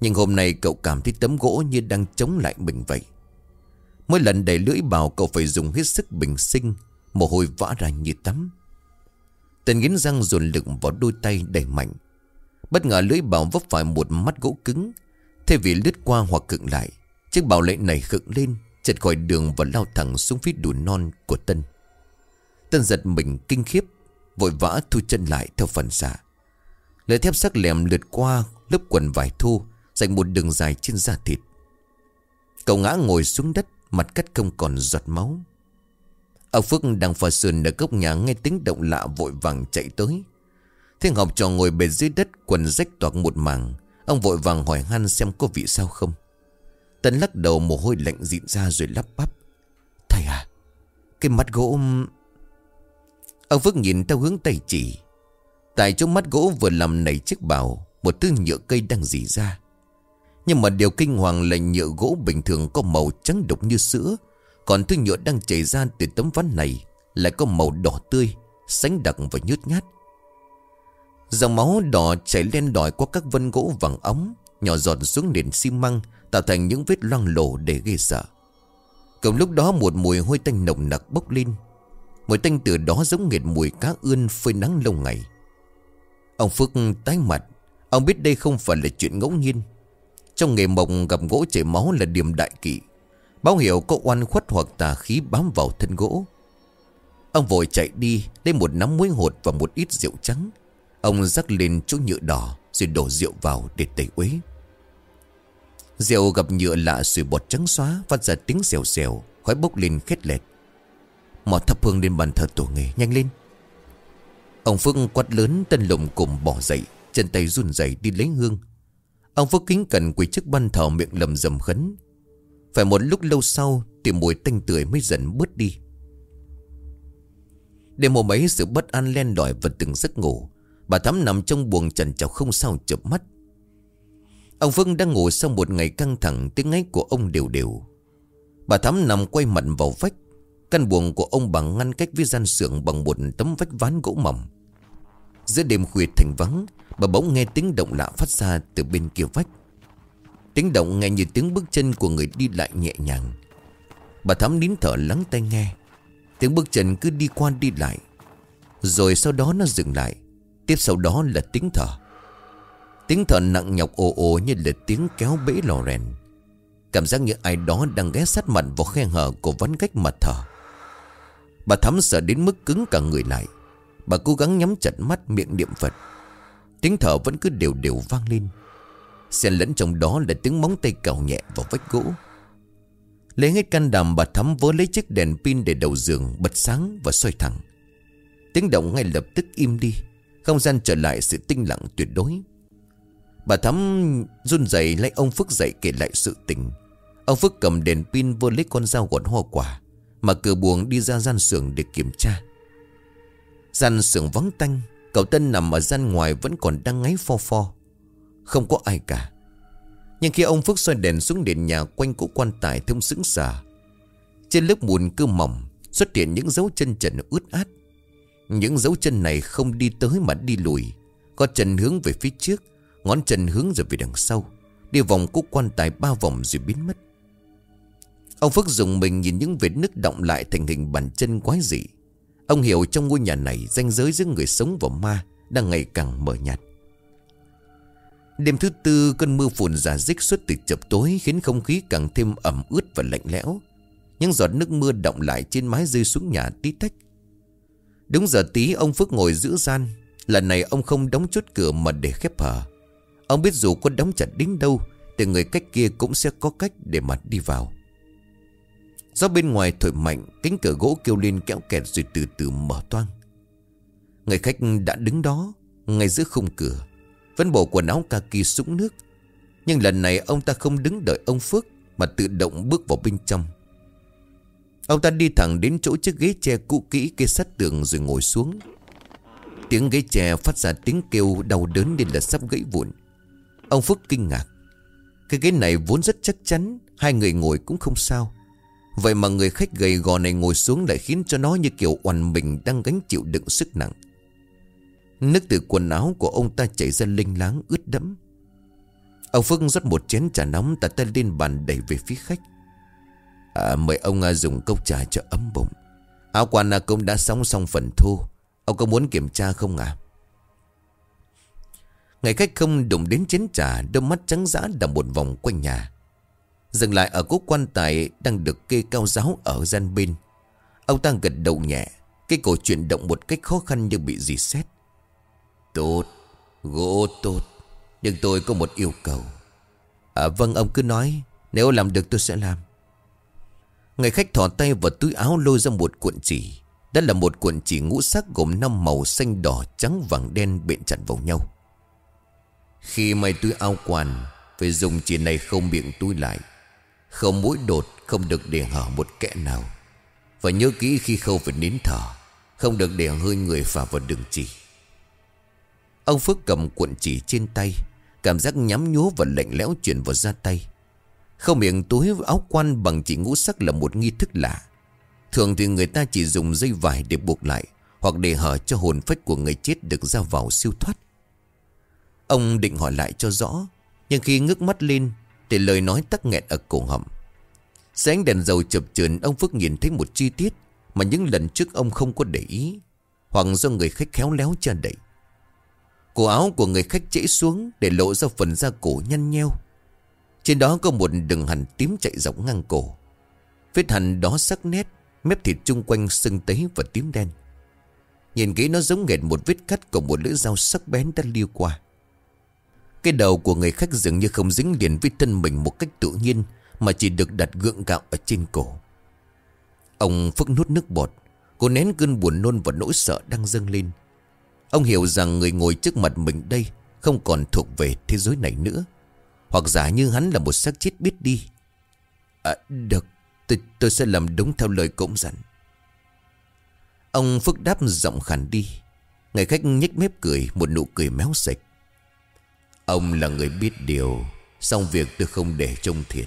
Nhưng hôm nay cậu cảm thấy tấm gỗ như đang chống lại mình vậy. Mỗi lần đẩy lưỡi bào, cậu phải dùng hết sức bình sinh Mồ hôi vã ra như tắm. Tân nghiến răng dồn lực vào đôi tay đầy mạnh Bất ngờ lưỡi bào vấp phải một mắt gỗ cứng Thay vì lướt qua hoặc cựng lại Chiếc bào lệ này khựng lên. Chật khỏi đường và lao thẳng xuống phía đùi non của Tân. Tân giật mình kinh khiếp, Vội vã thu chân lại theo phần xạ. Lưỡi thép sắc lèm lượt qua lớp quần vải thu, Dành một đường dài trên da thịt. Cậu ngã ngồi xuống đất, Mặt cắt không còn giọt máu. Ông Phước đang phà sườn ở góc nhà Nghe tiếng động lạ vội vàng chạy tới. Thiên học trò ngồi bề dưới đất, Quần rách toạc một mảng. Ông vội vàng hỏi han xem có vị sao không. Tân lắc đầu mồ hôi lạnh dịn ra rồi lắp bắp. Thầy à Cái mắt gỗ Ông Phước nhìn theo hướng tay chỉ. Tại chỗ mắt gỗ vừa làm nảy chiếc bào, Một thứ nhựa cây đang dì ra. Nhưng mà điều kinh hoàng là nhựa gỗ bình thường có màu trắng đục như sữa. Còn thứ nhựa đang chảy ra từ tấm ván này Lại có màu đỏ tươi, Sánh đặc và nhút nhát. Dòng máu đỏ chảy lên đòi qua các vân gỗ vàng ống Nhỏ giọt xuống nền xi măng Tạo thành những vết loang lổ để ghê sợ. Cùng lúc đó, một mùi hôi tanh nồng nặc bốc lên. Mùi tanh từ đó giống nghệt mùi cá ươn phơi nắng lâu ngày. Ông Phước tái mặt. Ông biết đây không phải là chuyện ngẫu nhiên. Trong nghề mộng gặp gỗ chảy máu là điểm đại kỵ. Báo hiệu có oan khuất hoặc tà khí bám vào thân gỗ. Ông vội chạy đi, Lấy một nắm muối hột và một ít rượu trắng. Ông rắc lên chỗ nhựa đỏ Rồi đổ rượu vào để tẩy uế. Rượu gặp nhựa lạ sủi bọt trắng xóa, Phát ra tiếng xèo xèo, Khói bốc lên khét lẹt. Mò thắp hương lên bàn thờ tổ nghề Nhanh lên. Ông Phước quát lớn tân lùng cùng bỏ dậy, Chân tay run rẩy đi lấy hương. Ông Phước kính cẩn quỳ trước ban thờ miệng lầm rầm khấn. Phải một lúc lâu sau, Thì mùi tanh tưởi mới dần bớt đi. Đêm hôm ấy, sự bất an len đỏi vật từng giấc ngủ. Bà Thắm nằm trong buồng trần trọc không sao chợp mắt. Ông Phương đang ngủ sau một ngày căng thẳng, Tiếng ngáy của ông đều đều. Bà Thắm nằm quay mặt vào vách. Căn buồng của ông bằng ngăn cách với gian xưởng Bằng một tấm vách ván gỗ mỏng. Giữa đêm khuya thành vắng, Bà bỗng nghe tiếng động lạ phát ra từ bên kia vách. Tiếng động nghe như tiếng bước chân của người đi lại nhẹ nhàng. Bà Thắm nín thở lắng tai nghe. Tiếng bước chân cứ đi qua đi lại. Rồi sau đó nó dừng lại. Tiếp sau đó là tiếng thở. Tiếng thở nặng nhọc ồ ồ như là tiếng kéo bể lò rèn. Cảm giác như ai đó đang ghé sát mặt vào khe hở của ván cách mặt thở. Bà thắm sợ đến mức cứng cả người lại. Bà cố gắng nhắm chặt mắt miệng niệm Phật. Tiếng thở vẫn cứ đều đều vang lên. Xen lẫn trong đó là tiếng móng tay cào nhẹ vào vách gỗ. Lấy hết can đảm, bà thắm vớ lấy chiếc đèn pin để đầu giường, bật sáng và xoay thẳng. Tiếng động ngay lập tức im đi. Không gian trở lại sự tinh lặng tuyệt đối. Bà Thắm run rẩy lấy ông Phước dậy kể lại sự tình. Ông Phước cầm đèn pin vô lấy con dao gọt hoa quả, Mà cửa buồng đi ra gian xưởng để kiểm tra. Gian xưởng vắng tanh, Cậu Tân nằm ở gian ngoài vẫn còn đang ngáy pho pho. Không có ai cả. Nhưng khi ông Phước xoay đèn xuống điện nhà quanh cỗ quan tài thông sững sờ Trên lớp mùn cơ mỏng, Xuất hiện những dấu chân trần ướt át. Những dấu chân này không đi tới mà đi lùi, Có chân hướng về phía trước. Ngón chân hướng ra về đằng sau, Đi vòng cúc quan tài ba vòng rồi biến mất. Ông Phước dùng mình nhìn những vết nứt động lại thành hình bàn chân quái dị. Ông hiểu trong ngôi nhà này ranh giới giữa người sống và ma Đang ngày càng mờ nhạt. Đêm thứ tư, cơn mưa phùn giả dích suốt từ chập tối Khiến không khí càng thêm ẩm ướt và lạnh lẽo. Những giọt nước mưa động lại trên mái rơi xuống nhà tí tách. Đúng giờ tí, ông Phước ngồi giữa gian. Lần này ông không đóng chốt cửa mà để khép hở Ông biết dù có đóng chặt đến đâu, Thì người cách kia cũng sẽ có cách để mà đi vào. Gió bên ngoài thổi mạnh, Cánh cửa gỗ kêu lên kéo kẹt rồi từ từ mở toang. Người khách đã đứng đó, Ngay giữa khung cửa, Vẫn bộ quần áo kaki sũng nước. Nhưng lần này ông ta không đứng đợi ông Phước, Mà tự động bước vào bên trong. Ông ta đi thẳng đến chỗ chiếc ghế tre cũ kỹ kê sát tường rồi ngồi xuống. Tiếng ghế tre phát ra tiếng kêu đau đớn nên là sắp gãy vụn. Ông Phúc kinh ngạc Cái ghế này vốn rất chắc chắn Hai người ngồi cũng không sao Vậy mà người khách gầy gò này ngồi xuống lại khiến cho nó như kiểu oằn mình đang gánh chịu đựng sức nặng. Nước từ quần áo của ông ta chảy ra linh láng ướt đẫm. Ông Phước rót một chén trà nóng Tạ tay lên bàn đẩy về phía khách. À, mời ông à, dùng cốc trà cho ấm bụng. Áo quan à, cũng đã xong xong phần thu. Ông có muốn kiểm tra không à? Ngày khách không đụng đến chén trà, Đôi mắt trắng dã đầm một vòng quanh nhà. Dừng lại ở cốt quan tài Đang được kê cao giáo ở gian bên. Ông ta gật đầu nhẹ, Cái cổ chuyển động một cách khó khăn như bị dì xét. Tốt, Gỗ tốt, Nhưng tôi có một yêu cầu. À vâng ông cứ nói, Nếu làm được tôi sẽ làm. Người khách thỏ tay vào túi áo lôi ra một cuộn chỉ. Đó là một cuộn chỉ ngũ sắc gồm năm màu xanh đỏ, trắng, vàng, đen, bện chặt vào nhau. Khi may túi áo quan, Phải dùng chỉ này không miệng túi lại. Không mũi đột, Không được để hở một kẽ nào. Và nhớ kỹ khi khâu phải nín thở, Không được để hơi người phả vào đường chỉ. Ông Phước cầm cuộn chỉ trên tay, Cảm giác nhắm nhúa và lạnh lẽo chuyển vào da tay. Không miệng túi áo quan bằng chỉ ngũ sắc là một nghi thức lạ. Thường thì người ta chỉ dùng dây vải để buộc lại, Hoặc để hở cho hồn phách của người chết được ra vào siêu thoát. Ông định hỏi lại cho rõ, Nhưng khi ngước mắt lên thì lời nói tắc nghẹn ở cổ họng. Sáng đèn dầu chập chờn, Ông Phước nhìn thấy một chi tiết Mà những lần trước ông không có để ý, Hoặc do người khách khéo léo che đậy. Cổ áo của người khách chảy xuống Để lộ ra phần da cổ nhăn nheo. Trên đó có một đường hằn tím chạy dọc ngang cổ. Vết hằn đó sắc nét, Mép thịt chung quanh sưng tấy và tím đen. Nhìn kỹ nó giống nghệt một vết cắt Của một lưỡi dao sắc bén đã liêu qua cái đầu của người khách dường như không dính liền với thân mình một cách tự nhiên Mà chỉ được đặt gượng gạo ở trên cổ. Ông Phước nuốt nước bọt Cô nén cơn buồn nôn và nỗi sợ đang dâng lên. Ông hiểu rằng người ngồi trước mặt mình đây Không còn thuộc về thế giới này nữa. Hoặc giả như hắn là một xác chết biết đi. À được Tôi, tôi sẽ làm đúng theo lời cổng dặn. Ông Phước đáp giọng khẳng đi. Người khách nhếch mép cười Một nụ cười méo sạch. Ông là người biết điều, Xong việc tôi không để trông thiệt.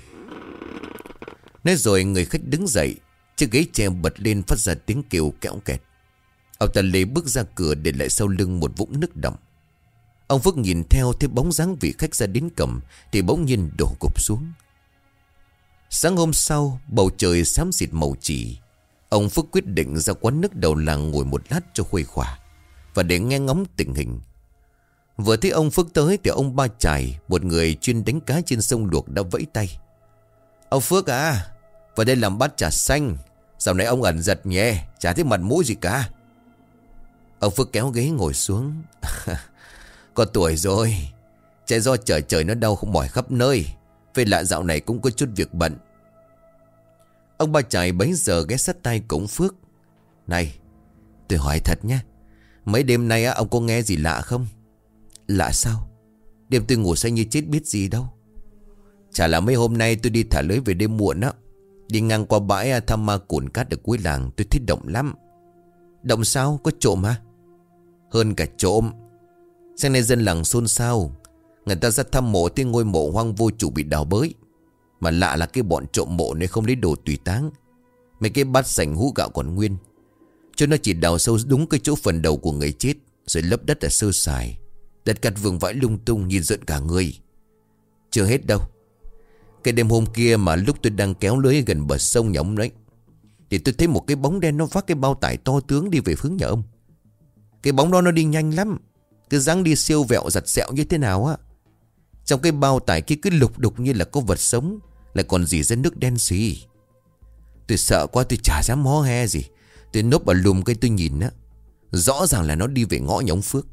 Nói rồi người khách đứng dậy, Chiếc ghế tre bật lên phát ra tiếng kêu kẽo kẹt. Ông ta lấy bước ra cửa để lại sau lưng một vũng nước đậm. Ông Phước nhìn theo thấy bóng dáng vị khách ra đến cầm, Thì bỗng nhiên đổ gục xuống. Sáng hôm sau, Bầu trời xám xịt màu chỉ Ông Phước quyết định ra quán nước đầu làng ngồi một lát cho khuây khỏa Và để nghe ngóng tình hình. Vừa thấy ông Phước tới thì ông ba trải Một người chuyên đánh cá trên sông luộc đã vẫy tay. Ông Phước à Vào đây làm bát trà xanh. Dạo này ông ẩn giật nhẹ, Chả thấy mặt mũi gì cả. Ông Phước kéo ghế ngồi xuống. Có tuổi rồi Chạy do trời trời nó đau không mỏi khắp nơi. Về lạ dạo này cũng có chút việc bận. Ông ba trải bấy giờ ghé sát tay cổng Phước. Này, Tôi hỏi thật nhé, Mấy đêm nay ông có nghe gì lạ không? Lạ sao? Đêm tôi ngủ say như chết biết gì đâu. Chả là mấy hôm nay tôi đi thả lưới về đêm muộn á. Đi ngang qua bãi à, thăm ma cồn cát ở cuối làng, Tôi thích động lắm. Động sao? Có trộm hả? Hơn cả trộm. Sáng nay dân làng xôn xao. Người ta ra thăm mộ tới ngôi mộ hoang vô chủ bị đào bới. Mà lạ là cái bọn trộm mộ này không lấy đồ tùy táng. Mấy cái bát sành hũ gạo còn nguyên. Cho nó chỉ đào sâu đúng cái chỗ phần đầu của người chết, Rồi lấp đất là sơ sài. Đặt cắt vườn vãi lung tung nhìn giận cả người. Chưa hết đâu. Cái đêm hôm kia mà lúc tôi đang kéo lưới gần bờ sông nhà ông đấy Thì tôi thấy một cái bóng đen nó vác cái bao tải to tướng đi về hướng nhà ông. Cái bóng đó nó đi nhanh lắm, Cứ dáng đi siêu vẹo giặt sẹo như thế nào á. Trong cái bao tải kia cứ lục đục như là có vật sống, Lại còn gì ra nước đen xì. Tôi sợ quá, tôi chả dám hó he gì. Tôi núp ở lùm cây tôi nhìn á. Rõ ràng là nó đi về ngõ nhà ông Phước.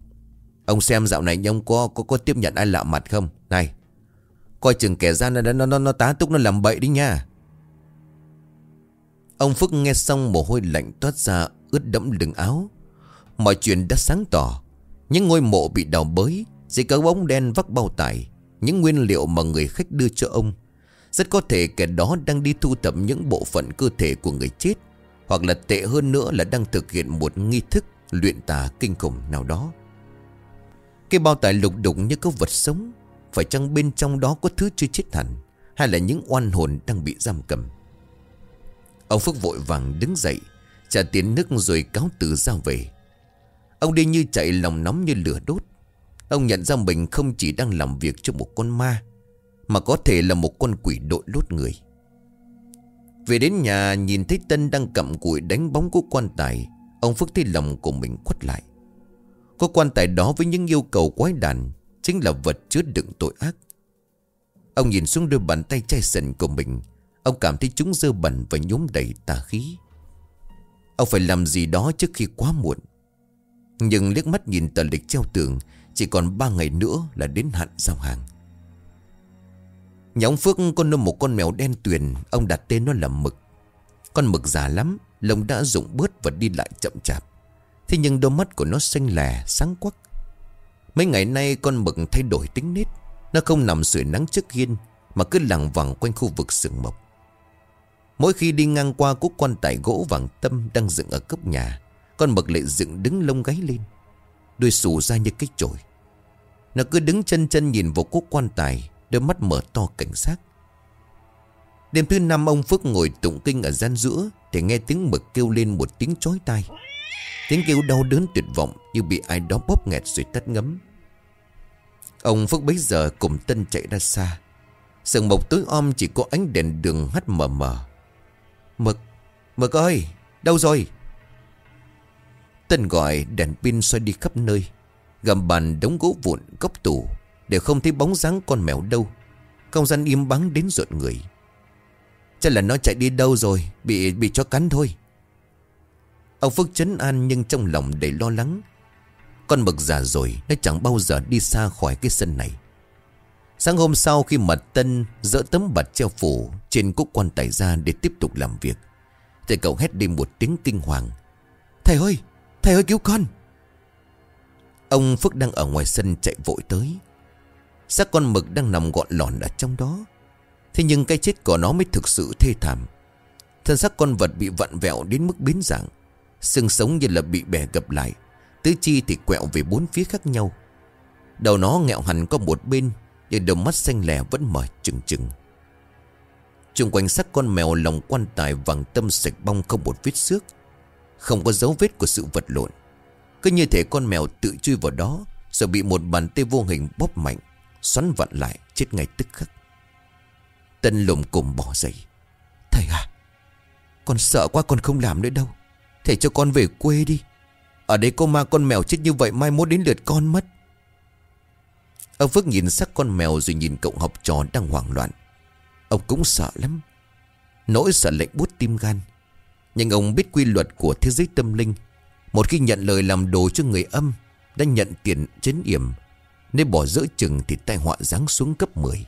Ông xem dạo này ông có, có có tiếp nhận ai lạ mặt không? Này Coi chừng kẻ gian nó, nó, nó, nó tá túc nó làm bậy đi nha. Ông Phước nghe xong mồ hôi lạnh toát ra ướt đẫm lưng áo. Mọi chuyện đã sáng tỏ. Những ngôi mộ bị đào bới Chỉ có bóng đen vắt bao tải Những nguyên liệu mà người khách đưa cho ông. Rất có thể kẻ đó đang đi thu thập những bộ phận cơ thể của người chết Hoặc là tệ hơn nữa là đang thực hiện một nghi thức luyện tà kinh khủng nào đó. Cái bao tải lục đục như có vật sống, Phải chăng bên trong đó có thứ chưa chết hẳn, Hay là những oan hồn đang bị giam cầm? Ông Phước vội vàng đứng dậy, Trả tiền nước rồi cáo từ ra về. Ông đi như chạy lòng nóng như lửa đốt. Ông nhận ra mình không chỉ đang làm việc cho một con ma, Mà có thể là một con quỷ đội lốt người. Về đến nhà, nhìn thấy Tân đang cầm cụi đánh bóng của quan tài, Ông Phước thấy lòng của mình quất lại. Có quan tài đó với những yêu cầu quái đản Chính là vật chứa đựng tội ác. Ông nhìn xuống đôi bàn tay chai sần của mình. Ông cảm thấy chúng dơ bẩn và nhốm đầy tà khí. Ông phải làm gì đó trước khi quá muộn. Nhưng liếc mắt nhìn tờ lịch treo tường, Chỉ còn 3 ngày nữa là đến hạn giao hàng. Nhà ông Phước có nuôi một con mèo đen tuyền, Ông đặt tên nó là Mực. Con Mực già lắm, Lông đã rụng bớt và đi lại chậm chạp. Thế nhưng đôi mắt của nó xanh lè, sáng quắc. Mấy ngày nay con Mực thay đổi tính nết. Nó không nằm sưởi nắng trước hiên, Mà cứ lằng vằng quanh khu vực sườn mộc. Mỗi khi đi ngang qua cúc quan tài gỗ vàng tâm đang dựng ở cấp nhà, Con mực lại dựng đứng lông gáy lên. Đuôi xù ra như cái chổi. Nó cứ đứng chân chân nhìn vào cúc quan tài, Đôi mắt mở to cảnh giác. Đêm thứ năm ông Phước ngồi tụng kinh ở gian giữa, Thì nghe tiếng mực kêu lên một tiếng chói tai. Tiếng kêu đau đớn tuyệt vọng Như bị ai đó bóp nghẹt rồi tắt ngấm. Ông Phước bấy giờ cùng Tân chạy ra xa. Sừng mộc tối om chỉ có ánh đèn đường hắt mờ mờ. Mực Mực ơi, Đâu rồi? Tân gọi đèn pin xoay đi khắp nơi. Gầm bàn đống gỗ vụn, góc tủ Để không thấy bóng dáng con mèo đâu. Không gian im bắn đến rộn người. Chắc là nó chạy đi đâu rồi? Bị bị cho cắn thôi. Ông Phước chấn an nhưng trong lòng đầy lo lắng. Con mực già rồi Nó chẳng bao giờ đi xa khỏi cái sân này. Sáng hôm sau khi mặt tân Dỡ tấm bật treo phủ Trên cúc quan tài ra để tiếp tục làm việc thầy cậu hét đi một tiếng kinh hoàng. Thầy ơi Thầy ơi cứu con! Ông Phước đang ở ngoài sân chạy vội tới. Xác con mực đang nằm gọn lòn ở trong đó. Thế nhưng cái chết của nó mới thực sự thê thảm. Thân xác con vật bị vặn vẹo đến mức biến dạng. Xương sống như là bị bẻ gập lại. Tứ chi thì quẹo về bốn phía khác nhau. Đầu nó nghẹo hẳn có một bên Nhưng đôi mắt xanh lè vẫn mở trừng trừng Trung quanh xác con mèo lòng quan tài vàng tâm sạch bong không một vết xước. Không có dấu vết của sự vật lộn. Cứ như thể con mèo tự chui vào đó, Rồi bị một bàn tay vô hình bóp mạnh, Xoắn vặn lại, chết ngay tức khắc. Tân lùm cùng bỏ dậy. Thầy à Con sợ quá, con không làm nữa đâu. Thầy cho con về quê đi. Ở đây có ma con mèo chết như vậy, Mai mốt đến lượt con mất. Ông Phước nhìn sắc con mèo Rồi nhìn cậu học trò đang hoảng loạn. Ông cũng sợ lắm. Nỗi sợ lệnh bút tim gan. Nhưng ông biết quy luật của thế giới tâm linh. Một khi nhận lời làm đồ cho người âm, Đã nhận tiền chấn yểm Nên bỏ dỡ chừng thì tai họa giáng xuống cấp 10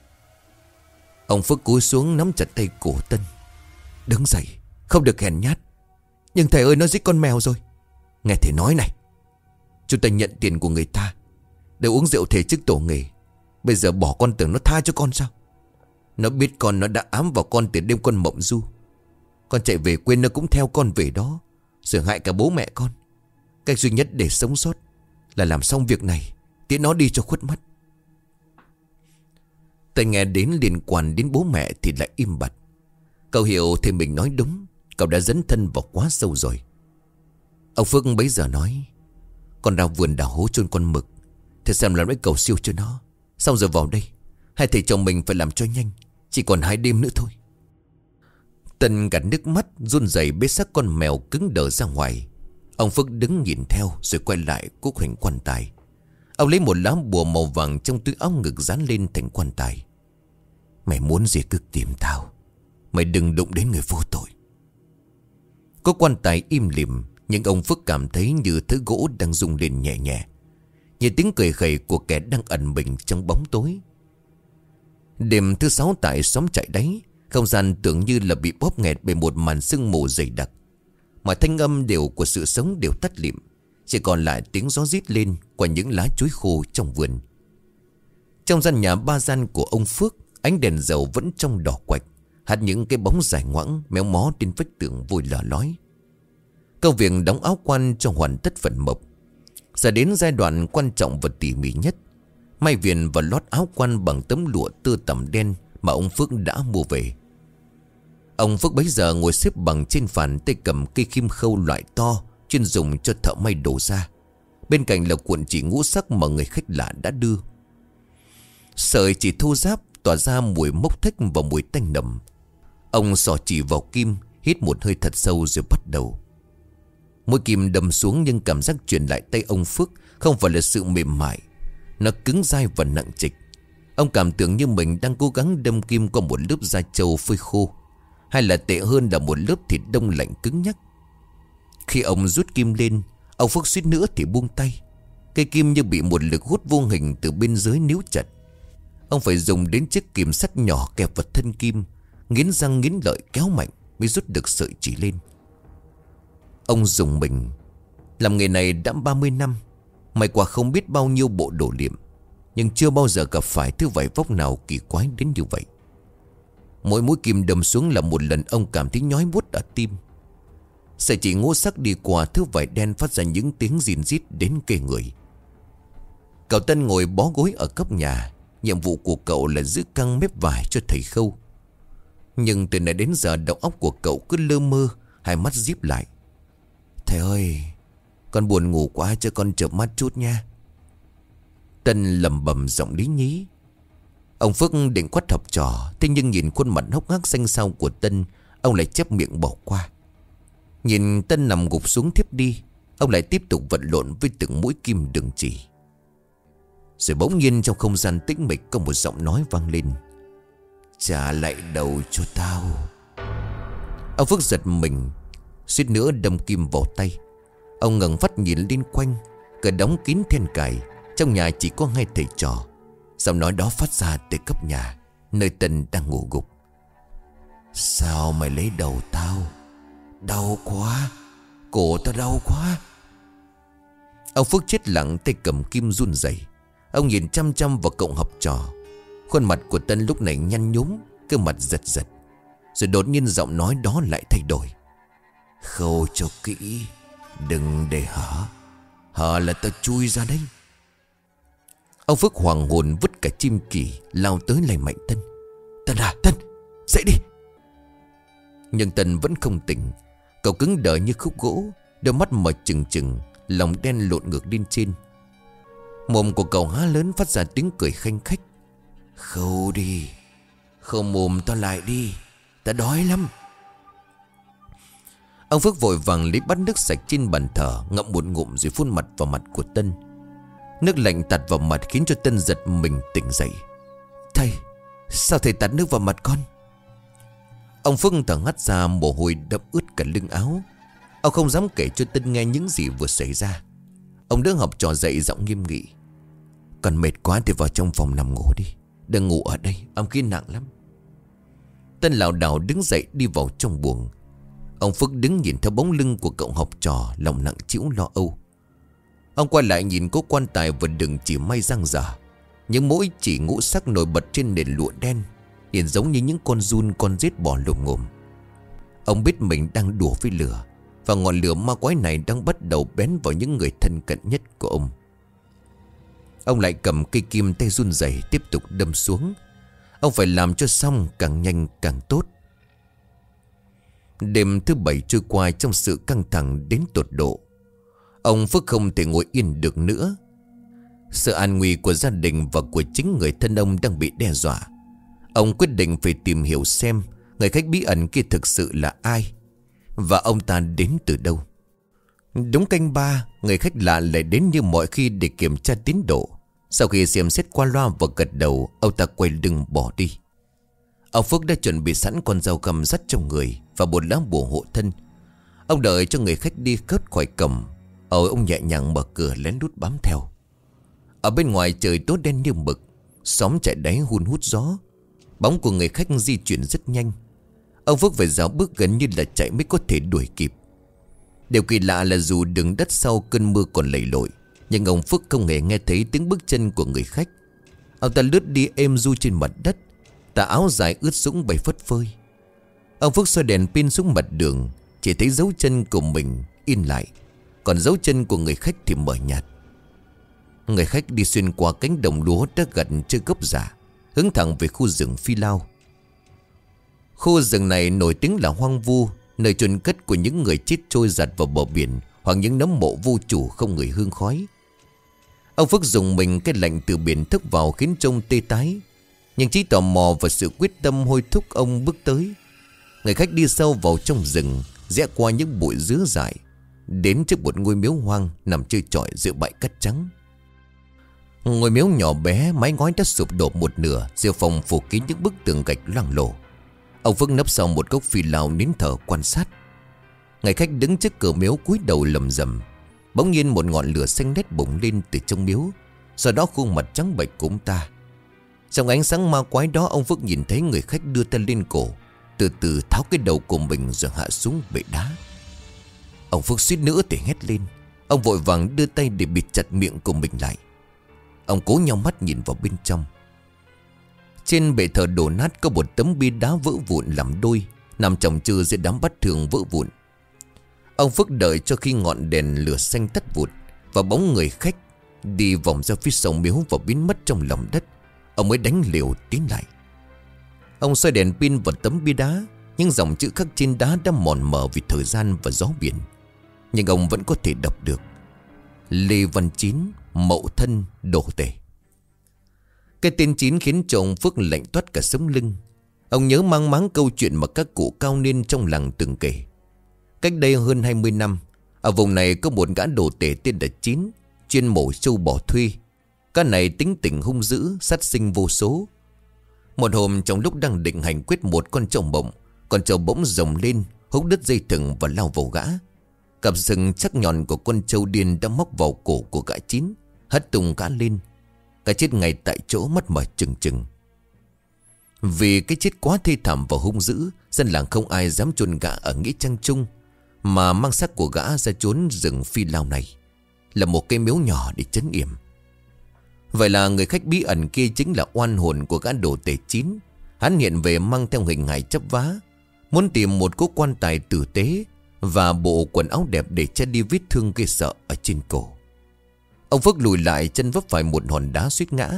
Ông Phước cúi xuống nắm chặt tay cổ Tân. Đứng dậy, Không được hèn nhát. Nhưng thầy ơi, nó giết con mèo rồi. Nghe thầy nói này, Chúng ta nhận tiền của người ta Để uống rượu thể chức tổ nghề. Bây giờ bỏ con tưởng nó tha cho con sao? Nó biết con nó đã ám vào con từ đêm con mộng du. Con chạy về quên nó cũng theo con về đó, Rồi hại cả bố mẹ con. Cách duy nhất để sống sót Là làm xong việc này, Tiễn nó đi cho khuất mắt. Tên nghe đến liên quan đến bố mẹ Thì lại im bặt. Cậu hiểu thì mình nói đúng. Cậu đã dấn thân vào quá sâu rồi. Ông Phước bấy giờ nói, Con đào vườn đào hố chôn con mực. Thế xem làm mấy cầu siêu cho nó. Xong rồi vào đây, Hai thầy chồng mình phải làm cho nhanh, Chỉ còn hai đêm nữa thôi. Tân gạt nước mắt run rẩy bế xác con mèo cứng đờ ra ngoài. Ông Phước đứng nhìn theo Rồi quay lại cúc hình quan tài. Ông lấy một lá bùa màu vàng Trong túi áo ngực dán lên thành quan tài. Mày muốn gì cứ tìm tao. Mày đừng đụng đến người vô tội. Có quan tài im lìm, Nhưng ông Phước cảm thấy như thứ gỗ đang rung lên nhẹ nhẹ. Như tiếng cười khẩy của kẻ đang ẩn mình trong bóng tối. Đêm thứ sáu tại xóm chạy đáy Không gian tưởng như là bị bóp nghẹt Bởi một màn sương mù dày đặc. Mọi thanh âm đều của sự sống đều tắt lịm, Chỉ còn lại tiếng gió rít lên Qua những lá chuối khô trong vườn. Trong gian nhà ba gian của ông Phước, Ánh đèn dầu vẫn trong đỏ quạch. Hạt những cái bóng dài ngoãng, Méo mó trên vách tường vui lở lói. Công việc đóng áo quan cho hoàn tất phần mộc. Giờ đến giai đoạn quan trọng và tỉ mỉ nhất. May viền và lót áo quan bằng tấm lụa tơ tầm đen Mà ông Phước đã mua về. Ông Phước bấy giờ ngồi xếp bằng trên phản tay cầm cây kim khâu loại to, Chuyên dùng cho thợ may đổ ra Bên cạnh là cuộn chỉ ngũ sắc mà người khách lạ đã đưa. Sợi chỉ thô giáp tỏa ra mùi mốc thách và mùi tanh nầm. Ông sò chỉ vào kim, Hít một hơi thật sâu rồi bắt đầu. Mũi kim đâm xuống nhưng cảm giác truyền lại tay ông Phước Không phải là sự mềm mại. Nó cứng dai và nặng trịch. Ông cảm tưởng như mình đang cố gắng đâm kim qua một lớp da trâu phơi khô. Hay là tệ hơn là một lớp thịt đông lạnh cứng nhắc. Khi ông rút kim lên, Ông Phước suýt nữa thì buông tay. Cây kim như bị một lực hút vô hình từ bên dưới níu chặt. Ông phải dùng đến chiếc kìm sắt nhỏ kẹp vào thân kim Nghiến răng nghiến lợi kéo mạnh Mới rút được sợi chỉ lên. Ông dùng mình. Làm nghề này đã 30 năm. Mày quả không biết bao nhiêu bộ đồ liệm, Nhưng chưa bao giờ gặp phải thứ vải vóc nào kỳ quái đến như vậy. Mỗi mũi kim đâm xuống là một lần ông cảm thấy nhói bút ở tim. Sợi chỉ ngô sắc đi qua, thứ vải đen phát ra những tiếng rìn rít đến kề người. Cậu Tân ngồi bó gối ở cấp nhà, Nhiệm vụ của cậu là giữ căng mép vải cho thầy khâu. Nhưng từ nãy đến giờ đầu óc của cậu cứ lơ mơ, Hai mắt díp lại. Thầy ơi, Con buồn ngủ quá cho con chợp mắt chút nha. Tân lầm bầm giọng lý nhí. Ông Phước định quát học trò, Thế nhưng nhìn khuôn mặt hốc hác xanh xao của Tân, Ông lại chép miệng bỏ qua. Nhìn Tân nằm gục xuống thiếp đi, Ông lại tiếp tục vận lộn với từng mũi kim đường chỉ. Rồi bỗng nhiên trong không gian tĩnh mịch Có một giọng nói vang lên. Trả lại đầu cho tao. Ông Phước giật mình, suýt nữa đâm kim vào tay. Ông ngẩng phát nhìn lên quanh Cửa đóng kín then cài. Trong nhà chỉ có hai thầy trò. Giọng nói đó phát ra từ cấp nhà, Nơi Tân đang ngủ gục. Sao mày lấy đầu tao? Đau quá, Cổ tao đau quá. Ông Phước chết lặng tay cầm kim run rẩy. Ông nhìn chăm chăm vào cậu học trò. Khuôn mặt của Tân lúc này nhăn nhúm, Cơ mặt giật giật. Rồi đột nhiên giọng nói đó lại thay đổi. Khâu cho kỹ, Đừng để hở. Hở là ta chui ra đây Ông Phước hoàng hồn vứt cả chim kỳ, Lao tới lại mạnh Tân. Tân à Tân, dậy đi. Nhưng Tân vẫn không tỉnh. Cậu cứng đờ như khúc gỗ, Đôi mắt mở trừng trừng, Lòng đen lộn ngược lên trên. Mồm của cậu há lớn phát ra tiếng cười khanh khách. Khâu đi. Không mồm tao lại đi. Ta đói lắm. Ông Phước vội vàng lấy bát nước sạch trên bàn thờ, Ngậm một ngụm rồi phun mặt vào mặt của Tân. Nước lạnh tạt vào mặt khiến cho Tân giật mình tỉnh dậy. Thầy, Sao thầy tạt nước vào mặt con? Ông Phước thở hắt ra, mồ hôi đẫm ướt cả lưng áo. Ông không dám kể cho Tân nghe những gì vừa xảy ra. Ông đỡ học trò dậy giọng nghiêm nghị. Còn mệt quá thì vào trong phòng nằm ngủ đi. Đừng ngủ ở đây, Ông khí nặng lắm. Tân lảo đảo đứng dậy đi vào trong buồng. Ông Phước đứng nhìn theo bóng lưng của cậu học trò, Lòng nặng chịu lo âu. Ông quay lại nhìn cố quan tài và đừng chỉ may răng giả. Những mũi chỉ ngũ sắc nổi bật trên nền lụa đen, Hiện giống như những con run con rết bò lồm ngồm. Ông biết mình đang đùa với lửa, Và ngọn lửa ma quái này đang bắt đầu bén vào những người thân cận nhất của ông. Ông lại cầm cây kim tay run rẩy tiếp tục đâm xuống. Ông phải làm cho xong càng nhanh càng tốt. Đêm thứ bảy trôi qua trong sự căng thẳng đến tột độ. Ông Phước không thể ngồi yên được nữa. Sự an nguy của gia đình và của chính người thân ông đang bị đe dọa. Ông quyết định phải tìm hiểu xem Người khách bí ẩn kia thực sự là ai Và ông ta đến từ đâu. Đúng canh ba, Người khách lạ lại đến như mọi khi để kiểm tra tiến độ. Sau khi xem xét qua loa và gật đầu, Ông ta quay lưng bỏ đi. Ông Phước đã chuẩn bị sẵn con dao cầm sắt trong người Và một lá bùa hộ thân. Ông đợi cho người khách đi khớt khỏi cầm Ở ông nhẹ nhàng mở cửa lén lút bám theo. Ở bên ngoài trời tốt đen như mực, Xóm chạy đáy hun hút gió. Bóng của người khách di chuyển rất nhanh. Ông Phước phải dạo bước gần như là chạy mới có thể đuổi kịp. Điều kỳ lạ là dù đường đất sau cơn mưa còn lầy lội nhưng ông Phước không hề nghe thấy tiếng bước chân của người khách. Ông ta lướt đi êm du trên mặt đất, Tà áo dài ướt sũng bay phất phơi Ông Phước soi đèn pin xuống mặt đường, Chỉ thấy dấu chân của mình in lại. Còn dấu chân của người khách thì mờ nhạt. Người khách đi xuyên qua cánh đồng lúa đã gần chưa gốc giả Hướng thẳng về khu rừng phi lao. Khu rừng này nổi tiếng là hoang vu, Nơi chôn cất của những người chết trôi giặt vào bờ biển Hoặc những nấm mộ vô chủ không người hương khói. Ông Phước dùng mình cái lạnh từ biển thức vào khiến trông tê tái. Nhưng trí tò mò và sự quyết tâm hôi thúc ông bước tới. Người khách đi sâu vào trong rừng, Rẽ qua những bụi dứa dại, Đến trước một ngôi miếu hoang Nằm chơi trọi giữa bãi cát trắng. Ngôi miếu nhỏ bé, Mái ngói đã sụp đổ một nửa Diêu phòng phủ kín những bức tường gạch loang lổ. Ông Phước nấp sau một gốc phi lao nín thở quan sát. Ngày khách đứng trước cửa miếu cúi đầu lầm rầm. Bỗng nhiên một ngọn lửa xanh nét bùng lên từ trong miếu. Sau đó khuôn mặt trắng bệch của ông ta. Trong ánh sáng ma quái đó, Ông Phước nhìn thấy người khách đưa tay lên cổ, Từ từ tháo cái đầu của mình rồi hạ xuống bệ đá. Ông Phước suýt nữa thì hét lên. Ông vội vàng đưa tay để bịt chặt miệng của mình lại. Ông cố nhau mắt nhìn vào bên trong. Trên bệ thờ đổ nát có một tấm bia đá vỡ vụn làm đôi, Nằm chồng chư giữa đám bắt thường vỡ vụn. Ông Phước đợi cho khi ngọn đèn lửa xanh tắt vụt Và bóng người khách Đi vòng ra phía sông miếu và biến mất trong lòng đất. Ông mới đánh liều tiến lại. Ông xoay đèn pin vào tấm bia đá, Nhưng dòng chữ khắc trên đá đã mòn mờ vì thời gian và gió biển. Nhưng ông vẫn có thể đọc được. Lê Văn Chín Mậu Thân Đổ Tể. Cái tên chín khiến chồng Phước lạnh toát cả sống lưng. Ông nhớ mang máng câu chuyện mà các cụ cao niên trong làng từng kể. Cách đây hơn 20 năm, Ở vùng này có một gã đồ tể tên là Chín, Chuyên mổ châu bỏ thuê. Cá này tính tình hung dữ, Sát sinh vô số. Một hôm, trong lúc đang định hành quyết một con trâu bỗng Con trâu bỗng rồng lên húc đứt dây thừng và lao vào gã. Cặp sừng chắc nhọn của con trâu điên đã móc vào cổ của gã chín, Hất tung gã lên. Cái chết ngay tại chỗ mất mở chừng chừng Vì cái chết quá thê thảm và hung dữ, Dân làng không ai dám chôn gã ở Nghĩa Trang Trung mà mang xác của gã ra trốn rừng phi lao này, Là một cây miếu nhỏ để chấn yểm. Vậy là người khách bí ẩn kia chính là oan hồn của gã đồ tể chín. Hắn hiện về mang theo hình hài chấp vá, Muốn tìm một cố quan tài tử tế Và bộ quần áo đẹp để che đi vết thương gây sợ ở trên cổ. Ông Phước lùi lại chân vấp phải một hòn đá suýt ngã.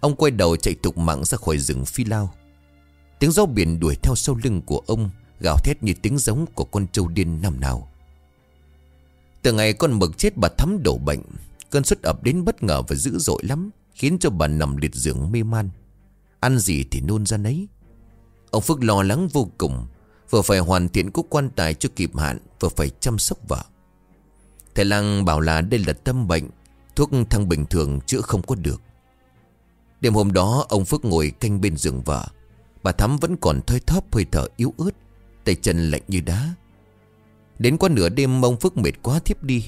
Ông quay đầu chạy tục mạng ra khỏi rừng phi lao. Tiếng gió biển đuổi theo sau lưng của ông. Gào thét như tiếng giống của con trâu điên năm nào. Từ ngày con mực chết bà thắm đổ bệnh, Cơn xuất ập đến bất ngờ và dữ dội lắm, Khiến cho bà nằm liệt giường mê man. Ăn gì thì nôn ra nấy. Ông Phước lo lắng vô cùng, Vừa phải hoàn thiện cúc quan tài cho kịp hạn, Vừa phải chăm sóc vợ. Thầy Lăng bảo là đây là tâm bệnh, Thuốc thăng bình thường chữa không có được. Đêm hôm đó, ông Phước ngồi canh bên giường vợ. Bà Thắm vẫn còn thoi thóp, hơi thở yếu ớt. Tay chân lạnh như đá. Đến qua nửa đêm ông Phước mệt quá thiếp đi.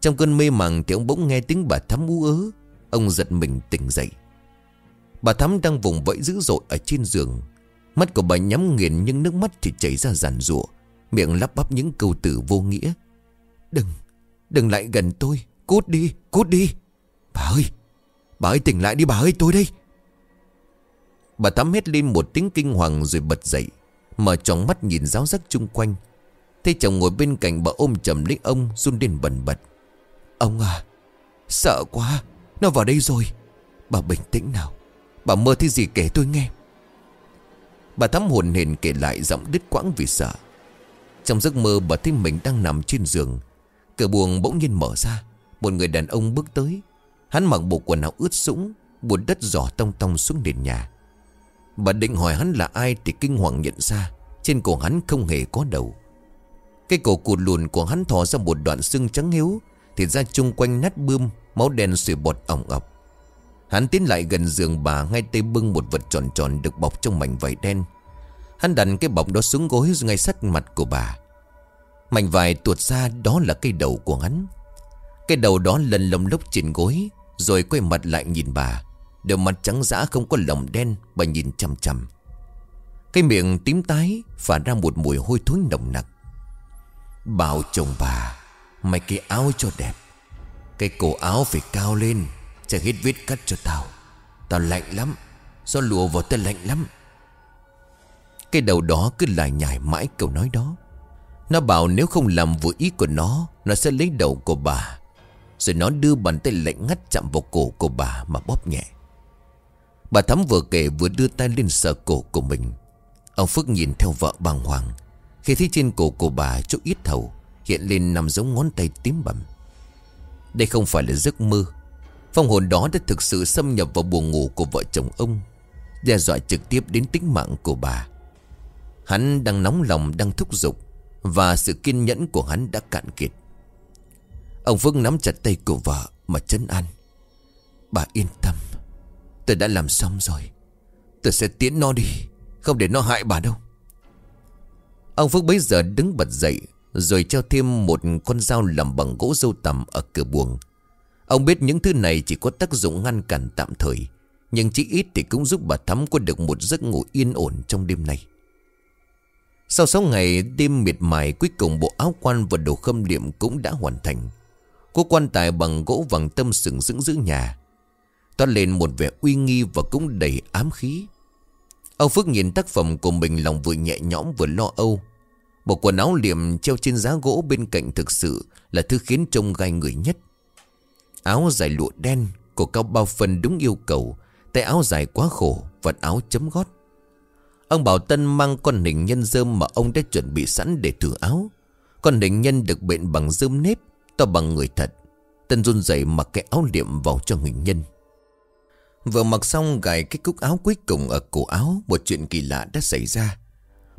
Trong cơn mê màng thì ông bỗng nghe tiếng bà Thắm ú ớ. Ông giật mình tỉnh dậy. Bà Thắm đang vùng vẫy dữ dội ở trên giường. Mắt của bà nhắm nghiền nhưng nước mắt thì chảy ra giàn rụa Miệng lắp bắp những câu từ vô nghĩa. Đừng, đừng lại gần tôi. Cút đi, cút đi. Bà ơi, bà ơi tỉnh lại đi bà ơi tôi đây. Bà thắm hét lên một tiếng kinh hoàng rồi bật dậy. Mở tròn mắt nhìn giáo giác chung quanh. Thấy chồng ngồi bên cạnh bà ôm chầm lấy ông, run lên bần bật. Ông à Sợ quá, Nó vào đây rồi. Bà bình tĩnh nào, Bà mơ thấy gì kể tôi nghe. Bà thắm hồn hển kể lại giọng đứt quãng vì sợ. Trong giấc mơ bà thấy mình đang nằm trên giường. Cửa buồng bỗng nhiên mở ra, Một người đàn ông bước tới. Hắn mặc bộ quần áo ướt sũng Bùn đất giỏ tông tông xuống nền nhà. Bà định hỏi hắn là ai Thì kinh hoàng nhận ra, Trên cổ hắn không hề có đầu. Cái cổ cụt lùn của hắn thò ra một đoạn xương trắng hiếu, Thì ra chung quanh nát bươm, Máu đen sủi bọt ỏng ọc. Hắn tiến lại gần giường bà, Ngay tay bưng một vật tròn tròn Được bọc trong mảnh vải đen. Hắn đặt cái bọc đó xuống gối ngay sát mặt của bà. Mảnh vải tuột ra, đó là cây đầu của hắn. Cái đầu đó lần lồng lốc trên gối, Rồi quay mặt lại nhìn bà. Đôi mặt trắng dã không có lồng đen, Bà nhìn chăm chăm Cái miệng tím tái Phả ra một mùi hôi thối nồng nặc. Bảo chồng bà, Mày cái áo cho đẹp, Cái cổ áo phải cao lên, Chẳng hết vết cắt cho tao. Tao lạnh lắm Do lùa vào tao lạnh lắm? Cái đầu đó cứ lại nhải mãi câu nói đó. Nó bảo nếu không làm vừa ý của nó Nó sẽ lấy đầu của bà. Rồi nó đưa bàn tay lạnh ngắt chạm vào cổ của bà mà bóp nhẹ. Bà Thắm vừa kể vừa đưa tay lên sờ cổ của mình. Ông Phước nhìn theo vợ bàng hoàng. Khi thấy trên cổ của bà chỗ ít thầu, Hiện lên nằm giống ngón tay tím bầm. Đây không phải là giấc mơ. Phong hồn đó đã thực sự xâm nhập vào buồng ngủ của vợ chồng ông, Đe dọa trực tiếp đến tính mạng của bà. Hắn đang nóng lòng, đang thúc giục, Và sự kiên nhẫn của hắn đã cạn kiệt. Ông Phước nắm chặt tay của vợ mà chấn an. Bà yên tâm. Tôi đã làm xong rồi. Tôi sẽ tiến nó đi, Không để nó hại bà đâu. Ông Phước bấy giờ đứng bật dậy, Rồi treo thêm một con dao làm bằng gỗ dâu tằm ở cửa buồng. Ông biết những thứ này chỉ có tác dụng ngăn cản tạm thời, Nhưng chỉ ít thì cũng giúp bà Thắm có được một giấc ngủ yên ổn trong đêm nay. Sau 6 ngày, đêm miệt mài Cuối cùng bộ áo quan và đồ khâm liệm cũng đã hoàn thành. Cô quan tài bằng gỗ vàng tâm sừng sững giữ nhà Toát lên một vẻ uy nghi và cũng đầy ám khí. Ông Phước nhìn tác phẩm của mình lòng vừa nhẹ nhõm vừa lo âu. Bộ quần áo liệm treo trên giá gỗ bên cạnh thực sự là thứ khiến trông gai người nhất. Áo dài lụa đen của cao bao phần đúng yêu cầu, Tay áo dài quá khổ và áo chấm gót. Ông Bảo Tân mang con hình nhân dơm Mà ông đã chuẩn bị sẵn để thử áo. Con hình nhân được bệnh bằng dơm nếp, To bằng người thật. Tân run rẩy mặc cái áo liệm vào cho hình nhân. Vừa mặc xong gài cái cúc áo cuối cùng ở cổ áo, Một chuyện kỳ lạ đã xảy ra.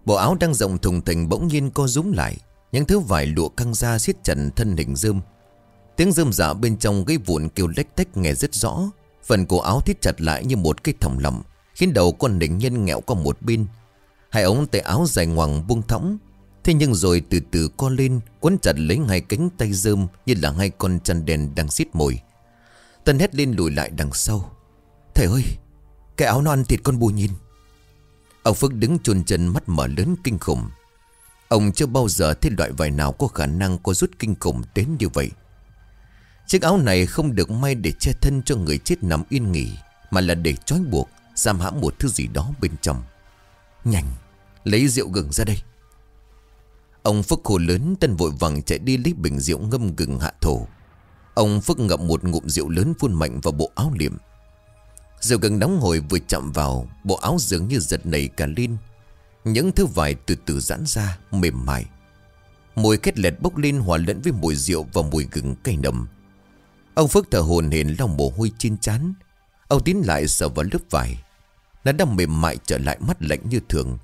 Bộ áo đang rộng thùng thình bỗng nhiên co rúm lại, Những thứ vải lụa căng ra siết chặt thân hình dơm. Tiếng dơm dạ bên trong gây vụn kêu lách tách nghe rất rõ, Phần cổ áo thiết chặt lại như một cái thòng lọng, Khiến đầu con đỉnh nhân nghẹo qua một bên. Hai ống tay áo dài ngoằng buông thõng, Thế nhưng rồi từ từ co lên, Quấn chặt lấy hai cánh tay dơm Như là hai con chăn đèn đang xiết mồi. Tân hét lên lùi lại đằng sau. Thầy ơi, Cái áo nó ăn thịt con bù nhìn. Ông Phước đứng chôn chân mắt mở lớn kinh khủng. Ông chưa bao giờ thấy loại vải nào có khả năng có rút kinh khủng đến như vậy. Chiếc áo này không được may để che thân cho người chết nằm yên nghỉ, Mà là để trói buộc, Giam hãm một thứ gì đó bên trong. Nhanh, Lấy rượu gừng ra đây. Ông Phước hồ lớn Tân vội vàng chạy đi lấy bình rượu ngâm gừng hạ thổ. Ông Phước ngậm một ngụm rượu lớn phun mạnh vào bộ áo liệm. Rượu gừng nóng hổi vừa chạm vào, Bộ áo dường như giật nảy cả lên. Những thứ vải từ từ giãn ra, Mềm mại. Mùi khét lẹt bốc lên hòa lẫn với mùi rượu Và mùi gừng cay nồng. Ông Phước thở hồn hển lòng mồ hôi trên chán Ông tiến lại sờ vào lớp vải. Nó đang mềm mại trở lại mắt lạnh như thường.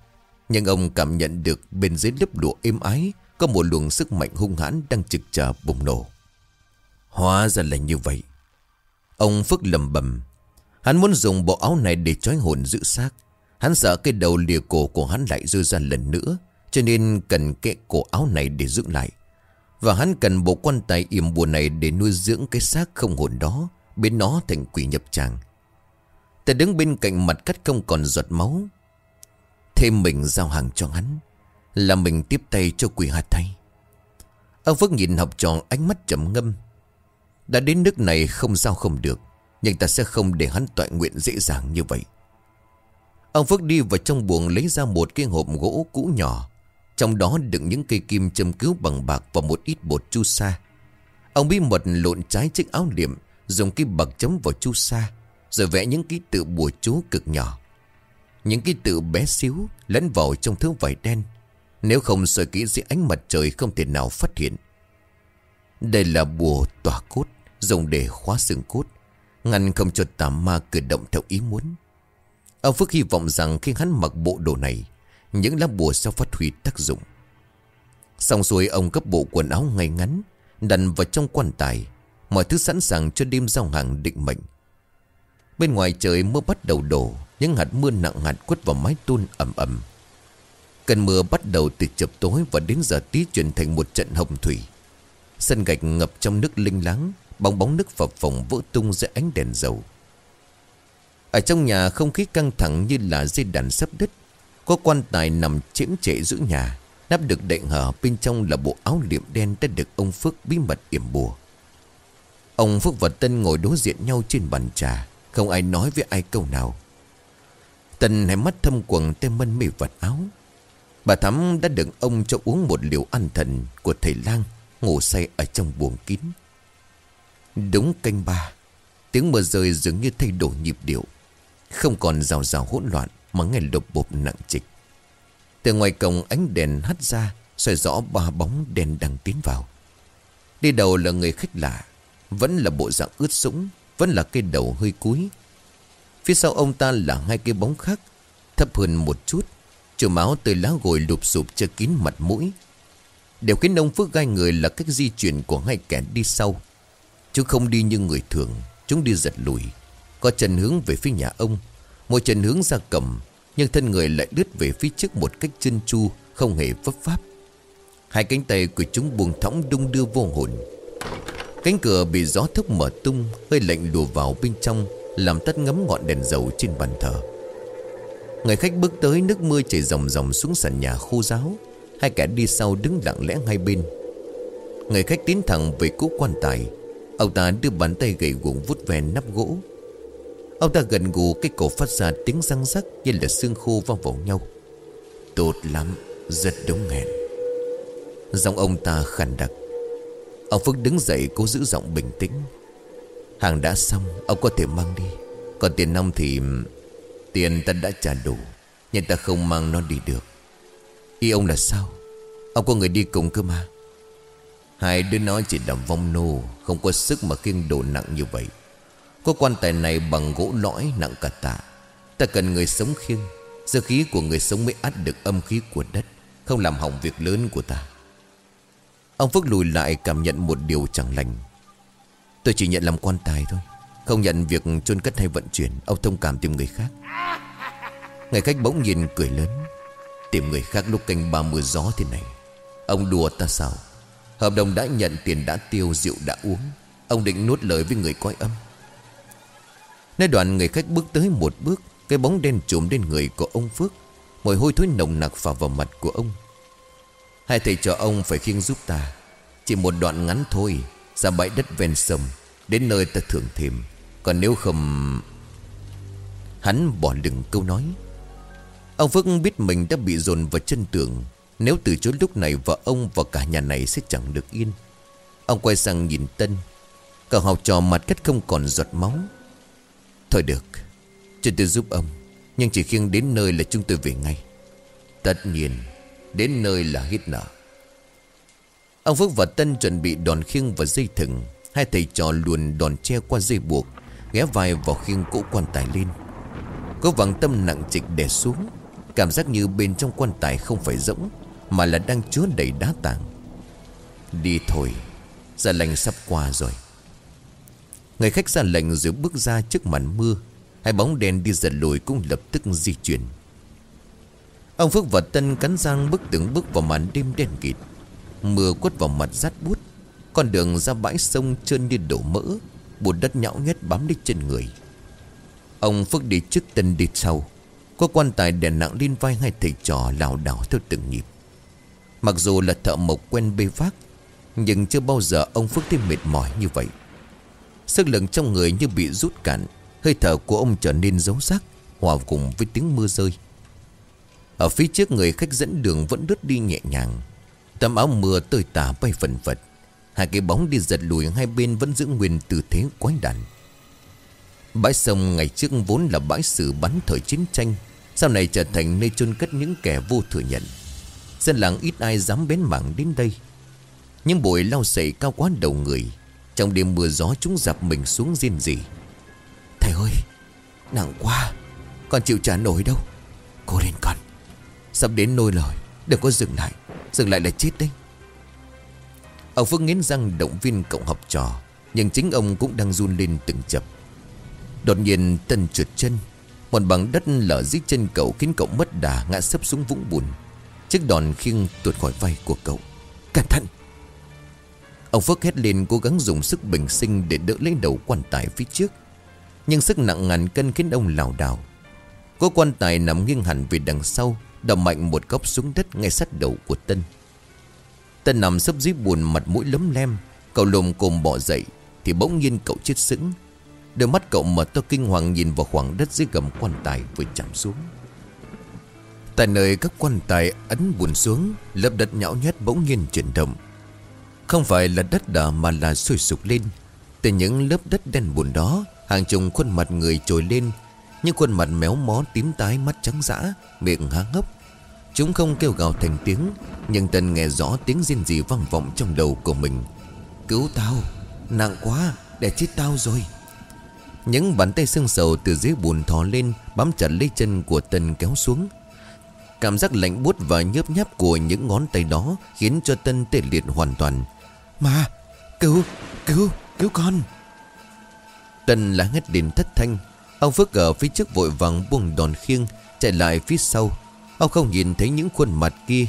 Nhưng ông cảm nhận được bên dưới lớp lụa êm ái, Có một luồng sức mạnh hung hãn đang trực chờ bùng nổ. Hóa ra là như vậy. Ông Phước lầm bầm. Hắn muốn dùng bộ áo này để trói hồn giữ xác. Hắn sợ cái đầu lìa cổ của hắn lại rơi ra lần nữa, Cho nên cần cái cổ áo này để giữ lại. Và hắn cần bộ quan tài yểm bùa này để nuôi dưỡng cái xác không hồn đó, Biến nó thành quỷ nhập tràng. Ta đứng bên cạnh mặt cắt không còn giọt máu. Thêm mình giao hàng cho hắn, Là mình tiếp tay cho quỷ hạt thay. Ông Phước nhìn học trò ánh mắt trầm ngâm. Đã đến nước này không sao không được nhưng ta sẽ không để hắn tọa nguyện dễ dàng như vậy. Ông Phước đi vào trong buồng lấy ra một cái hộp gỗ cũ nhỏ. Trong đó đựng những cây kim châm cứu bằng bạc và một ít bột chu sa. Ông bí mật lộn trái chiếc áo liệm, Dùng cái bạc chấm vào chu sa, Rồi vẽ những ký tự bùa chú cực nhỏ. Những ký tự bé xíu Lẫn vào trong thứ vải đen. Nếu không sợi kỹ dưới ánh mặt trời Không thể nào phát hiện. Đây là bùa tỏa cốt, Dùng để khóa xương cốt. Ngăn không cho tà ma cử động theo ý muốn. Ông Phước hy vọng rằng khi hắn mặc bộ đồ này, Những lá bùa sẽ phát huy tác dụng. Xong xuôi, ông cấp bộ quần áo ngay ngắn, Đặt vào trong quan tài. Mọi thứ sẵn sàng cho đêm giao hàng định mệnh. Bên ngoài trời mưa bắt đầu đổ, Những hạt mưa nặng hạt quất vào mái tôn ẩm ẩm. Cơn mưa bắt đầu từ chập tối Và đến giờ tí chuyển thành một trận hồng thủy. Sân gạch ngập trong nước linh láng. Bóng bóng nước phập phồng vỡ tung dưới ánh đèn dầu. Ở trong nhà không khí căng thẳng như là dây đàn sắp đứt. Có quan tài nằm chiếm trễ giữa nhà, Nắp được đậy hở, bên trong là bộ áo liệm đen đã được ông Phước bí mật yểm bùa. Ông Phước và Tân ngồi đối diện nhau trên bàn trà, Không ai nói với ai câu nào. Tân hai mắt thâm quần tay mân mê vật áo. Bà Thắm đã được ông cho uống một liều ăn thần của thầy lang, Ngủ say ở trong buồng kín. Đúng canh ba. Tiếng mưa rơi dường như thay đổi nhịp điệu. Không còn rào rào hỗn loạn Mà nghe lộp bộp nặng trịch. Từ ngoài cổng ánh đèn hắt ra, soi rõ ba bóng đèn đang tiến vào. Đi đầu là người khách lạ. Vẫn là bộ dạng ướt sũng, Vẫn là cây đầu hơi cúi. Phía sau ông ta là hai cái bóng khác, Thấp hơn một chút. Chùm áo từ lá gồi lụp sụp che kín mặt mũi. Điều khiến ông Phước gai người là cách di chuyển của hai kẻ đi sau. Chúng không đi như người thường. Chúng đi giật lùi. Có chân hướng về phía nhà ông, Một chân hướng ra cầm, Nhưng thân người lại đứt về phía trước một cách chân chu, Không hề vấp pháp Hai cánh tay của chúng buông thõng đung đưa vô hồn. Cánh cửa bị gió thốc mở tung, Hơi lạnh lùa vào bên trong, Làm tắt ngấm ngọn đèn dầu trên bàn thờ. Người khách bước tới, nước mưa chảy ròng ròng xuống sàn nhà khô giáo Hai kẻ đi sau đứng lặng lẽ hai bên. Người khách tiến thẳng về cỗ quan tài. Ông ta đưa bàn tay gầy guồng vút về nắp gỗ. Ông ta gần gù, cái cổ phát ra tiếng răng rắc Như là xương khô vang vào nhau. Tốt lắm, Rất đúng hẹn. Giọng ông ta khàn đặc. Ông Phước đứng dậy cố giữ giọng bình tĩnh. Hàng đã xong, Ông có thể mang đi. Còn tiền nông thì, Tiền ta đã trả đủ, Nhưng ta không mang nó đi được. Ý ông là sao? Ông có người đi cùng cơ mà? Hai đứa nó chỉ làm vong nô, Không có sức mà khiêng đồ nặng như vậy. Có quan tài này bằng gỗ lõi nặng cả tạ. Ta cần người sống khiêng. Dơ khí của người sống mới át được âm khí của đất, Không làm hỏng việc lớn của ta. Ông Phước lùi lại cảm nhận một điều chẳng lành. Tôi chỉ nhận làm quan tài thôi, Không nhận việc chôn cất hay vận chuyển. Ông thông cảm tìm người khác. Người khách bỗng nhìn cười lớn. Tìm người khác lúc canh ba mưa gió thế này. Ông đùa ta sao? Hợp đồng đã nhận tiền đã tiêu, rượu đã uống. Ông định nuốt lời với người coi âm. Nơi đoạn người khách bước tới một bước, Cái bóng đen trùm lên người của ông Phước. Mùi hôi thối nồng nặc phả vào mặt của ông. Hai thầy cho ông phải khiêng giúp ta. Chỉ một đoạn ngắn thôi, Ra bãi đất ven sông, Đến nơi ta thưởng thêm. Còn nếu không, Hắn bỏ đừng câu nói. Ông Phước biết mình đã bị dồn vào chân tường nếu từ chối lúc này Vợ ông và cả nhà này sẽ chẳng được yên. Ông quay sang nhìn Tân. Cậu học trò mặt cách không còn giọt máu. Thôi được, Cho tôi giúp ông. Nhưng chỉ khiêng đến nơi là chúng tôi về ngay. Tất nhiên, Đến nơi là hít nợ. Ông Phước và Tân chuẩn bị đòn khiêng và dây thừng. Hai thầy trò luồn đòn tre qua dây buộc, Ghé vai vào khiêng cỗ quan tài lên. Cố vàng tâm nặng trịch đè xuống. Cảm giác như bên trong quan tài không phải rỗng. Mà là đang chứa đầy đá tảng. Đi thôi, Ra lệnh sắp qua rồi. Người khách ra lệnh rồi bước ra trước màn mưa, Hai bóng đen đi giật lùi cũng lập tức di chuyển. Ông Phước và Tân cắn răng bước từng bước vào màn đêm đen kịt. Mưa quất vào mặt rát bút Con đường ra bãi sông trơn như đổ mỡ, Bùn đất nhão nhét bám lên trên người. Ông Phước đi trước, Tân đi sau. Có quan tài đèn nặng lên vai hai thầy trò lảo đảo theo từng nhịp. Mặc dù là thợ mộc quen bê vác, Nhưng chưa bao giờ ông Phước thấy mệt mỏi như vậy. Sức lực trong người như bị rút cạn, Hơi thở của ông trở nên dấu sắc Hòa cùng với tiếng mưa rơi. Ở phía trước người khách dẫn đường vẫn đứt đi nhẹ nhàng. Tấm áo mưa tơi tả bay phần vật. Hai cái bóng đi giật lùi hai bên vẫn giữ nguyên tư thế quái đản. Bãi sông ngày trước vốn là bãi sử bắn thời chiến tranh, Sau này trở thành nơi chôn cất những kẻ vô thừa nhận. Dân làng ít ai dám bén mảng đến đây. Những bụi lau sậy cao quá đầu người. Trong đêm mưa gió chúng dạp mình xuống riêng gì. Thầy ơi, Nặng quá. Con chịu trả nổi đâu. Cô lên con. Sắp đến nôi rồi Đừng có dừng lại. Dừng lại là chết đấy. Ông Phước nghiến răng động viên cậu học trò. Nhưng chính ông cũng đang run lên từng chập. Đột nhiên, Tân trượt chân. Một bằng đất lở dưới chân cậu Khiến cậu mất đà, ngã sấp xuống vũng bùn. Chiếc đòn khiêng tuột khỏi vai của cậu. Cẩn thận! Ông Phước hét lên, cố gắng dùng sức bình sinh Để đỡ lấy đầu quan tài phía trước. Nhưng sức nặng ngàn cân khiến ông lảo đảo. Có quan tài nằm nghiêng hẳn về đằng sau, Đập mạnh một góc xuống đất ngay sát đầu của Tân. Tân nằm sấp dưới buồn mặt mũi lấm lem, Cậu lồm cồm bỏ dậy, Thì bỗng nhiên cậu chết sững. Đôi mắt cậu mở to kinh hoàng nhìn vào khoảng đất dưới gầm quan tài vừa chạm xuống. Tại nơi các quan tài ấn buồn xuống, Lớp đất nhão nhét bỗng nhiên chuyển động. Không phải là đất đỏ mà là sôi sục lên. Từ những lớp đất đen buồn đó, Hàng chục khuôn mặt người trồi lên, Những khuôn mặt méo mó tím tái mắt trắng dã, Miệng há ngốc Chúng không kêu gào thành tiếng, Nhưng Tân nghe rõ tiếng riêng gì vang vọng trong đầu của mình. Cứu tao, Nặng quá Để chết tao rồi. Những bàn tay xương sầu từ dưới bùn thò lên, Bám chặt lấy chân của Tân kéo xuống. Cảm giác lạnh buốt và nhớp nháp của những ngón tay đó Khiến cho Tân tê liệt hoàn toàn. Mà Cứu Cứu Cứu con. Tân là hét đến thất thanh. Ông Phước ở phía trước vội vàng buông đòn khiêng Chạy lại phía sau. Ông không nhìn thấy những khuôn mặt kia.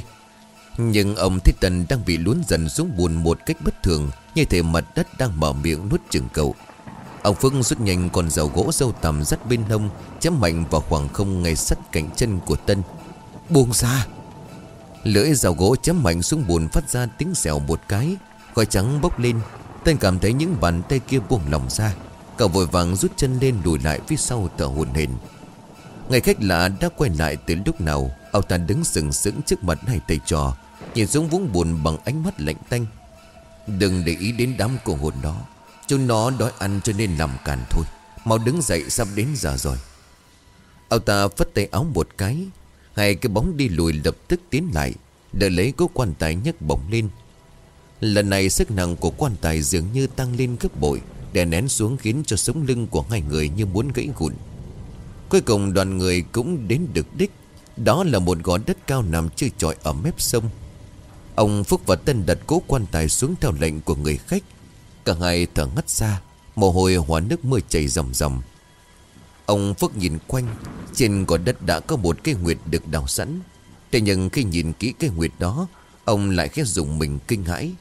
Nhưng ông thấy Tân đang bị lún dần xuống bùn một cách bất thường Như thể mặt đất đang mở miệng nuốt chừng cậu. Ông Phước rút nhanh con dầu gỗ dâu tầm dắt bên hông Chém mạnh vào khoảng không ngay sắt cạnh chân của Tân Buông ra. Lưỡi dao gỗ chấm mạnh xuống bùn phát ra tiếng xèo một cái, Khói trắng bốc lên. Tên cảm thấy những bàn tay kia buông lòng ra. Cậu vội vàng rút chân lên lùi lại phía sau tờ hồn hền ngày khách lạ đã quay lại từ lúc nào Ông ta đứng sừng sững trước mặt hai tay trò, Nhìn xuống vũng bùn bằng ánh mắt lạnh tanh. Đừng để ý đến đám cổ hồn đó, Chúng nó đói ăn cho nên làm càn thôi. Mau đứng dậy sắp đến giờ rồi. Ông ta phất tay áo một cái Hai cái bóng đi lùi lập tức tiến lại Đợi lấy cố quan tài nhấc bổng lên. Lần này sức nặng của quan tài dường như tăng lên gấp bội, Đè nén xuống khiến cho sống lưng của hai người như muốn gãy gụn. Cuối cùng đoàn người cũng đến được đích. Đó là một gò đất cao nằm chơi trọi ở mép sông. Ông Phúc và Tân đặt cố quan tài xuống theo lệnh của người khách. Cả hai thở ngắt ra, Mồ hôi hóa nước mưa chảy ròng ròng. Ông Phước nhìn quanh, Trên gò đất đã có một cây nguyệt được đào sẵn. Thế nhưng khi nhìn kỹ cây nguyệt đó, Ông lại khét dùng mình kinh hãi.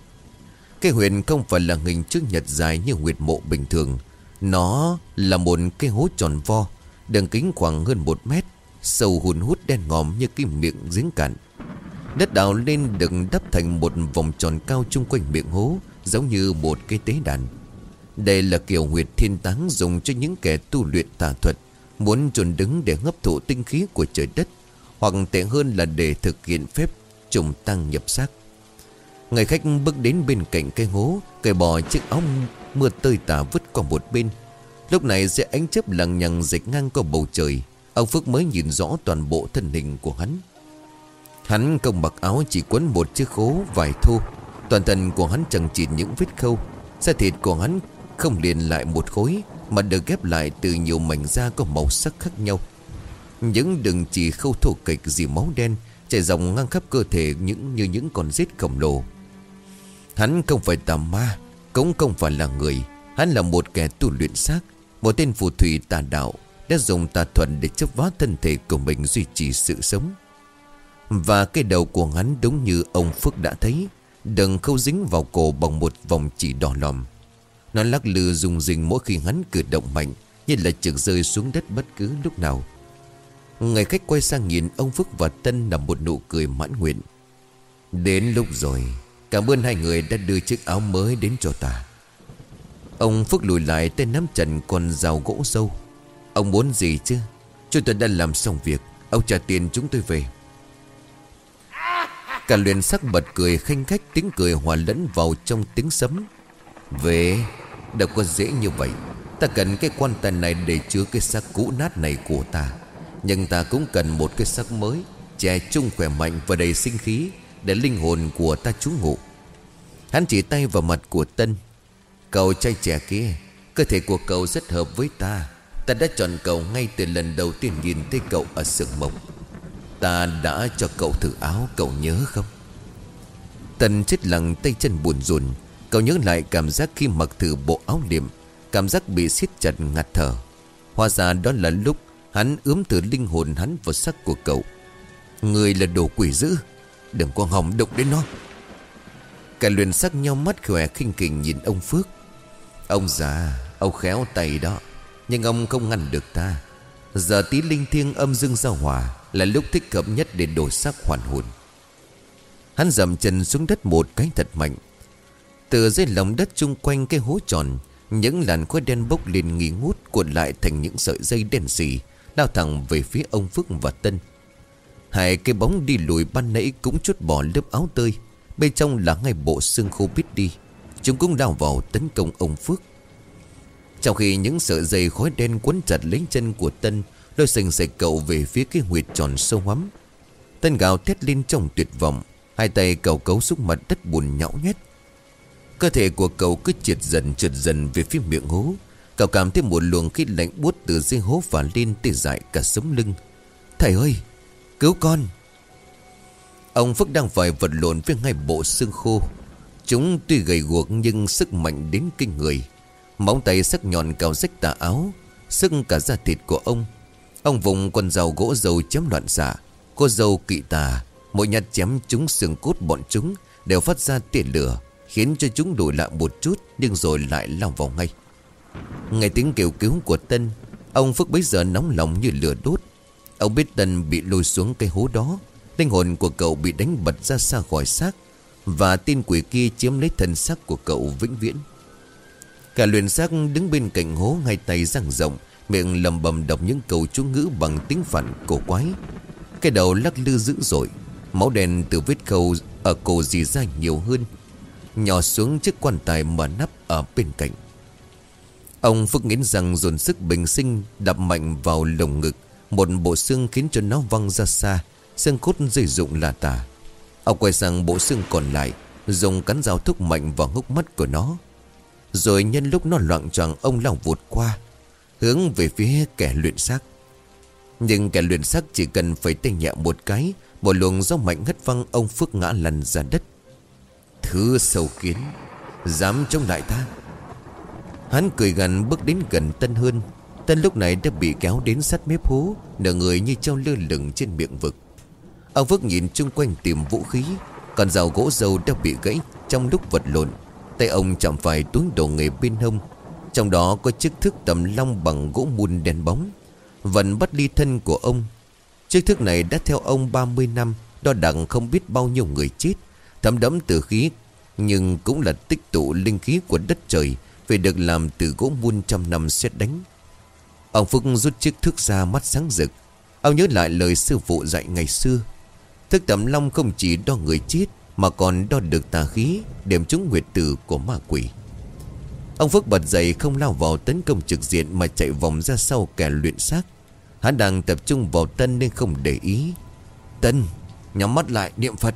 Cây nguyệt không phải là hình chữ nhật dài như nguyệt mộ bình thường. Nó là một cây hố tròn vo, Đường kính khoảng hơn một mét, Sâu hùn hút đen ngòm như cái miệng giếng cạn. Đất đào lên được đắp thành một vòng tròn cao chung quanh miệng hố, Giống như một cây tế đàn. Đây là kiểu huyệt thiên táng dùng cho những kẻ tu luyện tà thuật, Muốn trồn đứng để hấp thụ tinh khí của trời đất, Hoặc tệ hơn là để thực hiện phép trùng tăng nhập xác. Người khách bước đến bên cạnh cây hố Cởi bỏ chiếc áo mưa tơi tả vứt qua một bên. Lúc này sẽ ánh chớp lằng nhằng dịch ngang qua bầu trời, Ông Phước mới nhìn rõ toàn bộ thân hình của hắn. Hắn không mặc áo chỉ quấn một chiếc khố vài thu Toàn thân của hắn chẳng chỉ những vết khâu, Da thịt của hắn không liền lại một khối, Mà được ghép lại từ nhiều mảnh da có màu sắc khác nhau. Những đường chỉ khâu thổ kịch dì máu đen Chảy dòng ngang khắp cơ thể những như những con rết khổng lồ. Hắn không phải tà ma, Cũng không phải là người. Hắn là một kẻ tu luyện xác, Một tên phù thủy tà đạo, Đã dùng tà thuật để chấp vá thân thể của mình duy trì sự sống. Và cái đầu của hắn đúng như ông Phước đã thấy, Đừng khâu dính vào cổ bằng một vòng chỉ đỏ lòm. Nó lắc lư rung rinh mỗi khi hắn cử động mạnh, Như là trực rơi xuống đất bất cứ lúc nào. Người khách quay sang nhìn ông Phúc và Tân là một nụ cười mãn nguyện. Đến lúc rồi, Cảm ơn hai người đã đưa chiếc áo mới đến cho ta. Ông Phúc lùi lại tên nắm trần con rào gỗ sâu. Ông muốn gì chứ? Chúng tôi đã làm xong việc, Ông trả tiền chúng tôi về. Cả luyện sắc bật cười khanh khách, tiếng cười hòa lẫn vào trong tiếng sấm. Về. Đâu có dễ như vậy. Ta cần cái quan tài này để chứa cái xác cũ nát này của ta. Nhưng ta cũng cần một cái xác mới Trẻ trung khỏe mạnh và đầy sinh khí Để linh hồn của ta trú ngụ. Hắn chỉ tay vào mặt của Tân. Cậu trai trẻ kia, Cơ thể của cậu rất hợp với ta. Ta đã chọn cậu ngay từ lần đầu tiên nhìn thấy cậu ở sườn mộc. Ta đã cho cậu thử áo, Cậu nhớ không? Tân chết lặng, tay chân buồn rùn. Cậu nhớ lại cảm giác khi mặc thử bộ áo liệm Cảm giác bị siết chặt ngạt thở. Hóa ra đó là lúc Hắn ướm thử linh hồn hắn vào sắc của cậu. Người là đồ quỷ dữ, Đừng có hòng động đến nó. Cả luyện sắc nhau mắt khỏe khinh kình nhìn ông Phước. Ông già, Ông khéo tay đó, Nhưng ông không ngăn được ta. Giờ tí linh thiêng âm dương giao hòa Là lúc thích hợp nhất để đổi sắc hoàn hồn. Hắn dầm chân xuống đất một cái thật mạnh từ dưới lòng đất chung quanh cái hố tròn, Những làn khói đen bốc lên nghi ngút Cuộn lại thành những sợi dây đen xì, Lao thẳng về phía ông Phước và Tân. Hai cái bóng đi lùi ban nãy cũng chút bỏ lớp áo tơi, Bên trong là ngay bộ xương khô biết đi. Chúng cũng lao vào tấn công ông Phước. Trong khi những sợi dây khói đen quấn chặt lấy chân của Tân Đôi sình sạch cậu về phía cái huyệt tròn sâu hắm Tân gào thét lên trong tuyệt vọng, Hai tay cậu cấu xúc mặt đất buồn nhão nhét. Cơ thể của cậu cứ trượt dần trượt dần về phía miệng hố. Cậu cảm thấy một luồng khí lạnh buốt từ dưới hố và lên tê dại cả sống lưng. Thầy ơi, Cứu con. Ông Phước đang phải vật lộn với ngay bộ xương khô. Chúng tuy gầy guộc nhưng sức mạnh đến kinh người. Móng tay sắc nhọn cào rách tà áo, Sức cả da thịt của ông. Ông vùng con dao gỗ dầu chém loạn xạ. Cô dâu kỵ tà, Mỗi nhát chém chúng xương cốt bọn chúng Đều phát ra tiền lửa. Khiến cho chúng đổi lại một chút, Nhưng rồi lại lao vào ngay. Nghe tiếng kêu cứu của Tân, Ông Phước bấy giờ nóng lòng như lửa đốt. Ông biết Tân bị lôi xuống cái hố đó, Linh hồn của cậu bị đánh bật ra xa khỏi xác, Và tin quỷ kia chiếm lấy thân xác của cậu vĩnh viễn. Cả luyện xác đứng bên cạnh hố Hai tay răng rộng, Miệng lầm bầm đọc những câu chú ngữ bằng tiếng phản cổ quái. Cái đầu lắc lư dữ dội, Máu đen từ vết khâu ở cổ dì ra nhiều hơn Nhỏ xuống chiếc quan tài mở nắp ở bên cạnh. Ông Phước nghiến rằng dồn sức bình sinh, Đập mạnh vào lồng ngực. Một bộ xương khiến cho nó văng ra xa, Xương cốt dây dụng là tả. Ông quay sang bộ xương còn lại, Dùng cắn dao thúc mạnh vào hốc mắt của nó. Rồi nhân lúc nó loạn choạng, Ông lao vụt qua, Hướng về phía kẻ luyện xác. Nhưng kẻ luyện xác chỉ cần phải tay nhẹ một cái, Một luồng gió mạnh hất văng, ông Phước ngã lăn ra đất. Thứ sâu kiến Dám chống lại ta. Hắn cười gần bước đến gần Tân hơn Tân lúc này đã bị kéo đến sát mép hố, nở người như treo lơ lửng trên miệng vực. Ông Phước nhìn chung quanh tìm vũ khí, Còn rào gỗ dầu đã bị gãy Trong lúc vật lộn. Tay ông chạm phải túi đồ nghề bên hông, Trong đó có chiếc thước tầm long bằng gỗ mùn đen bóng, Vẫn bắt ly thân của ông. Chiếc thước này đã theo ông 30 năm, Đo đặng không biết bao nhiêu người chết. Thấm đẫm từ khí, Nhưng cũng là tích tụ linh khí của đất trời Về được làm từ gỗ muôn trăm năm xét đánh. Ông Phước rút chiếc thước ra mắt sáng rực. Ông nhớ lại lời sư phụ dạy ngày xưa. Thức tầm long không chỉ đo người chết, Mà còn đo được tà khí, Điểm trúng nguyệt tử của ma quỷ. Ông Phước bật dậy không lao vào tấn công trực diện Mà chạy vòng ra sau kẻ luyện xác. Hắn đang tập trung vào Tân nên không để ý. Tân, Nhắm mắt lại, niệm Phật.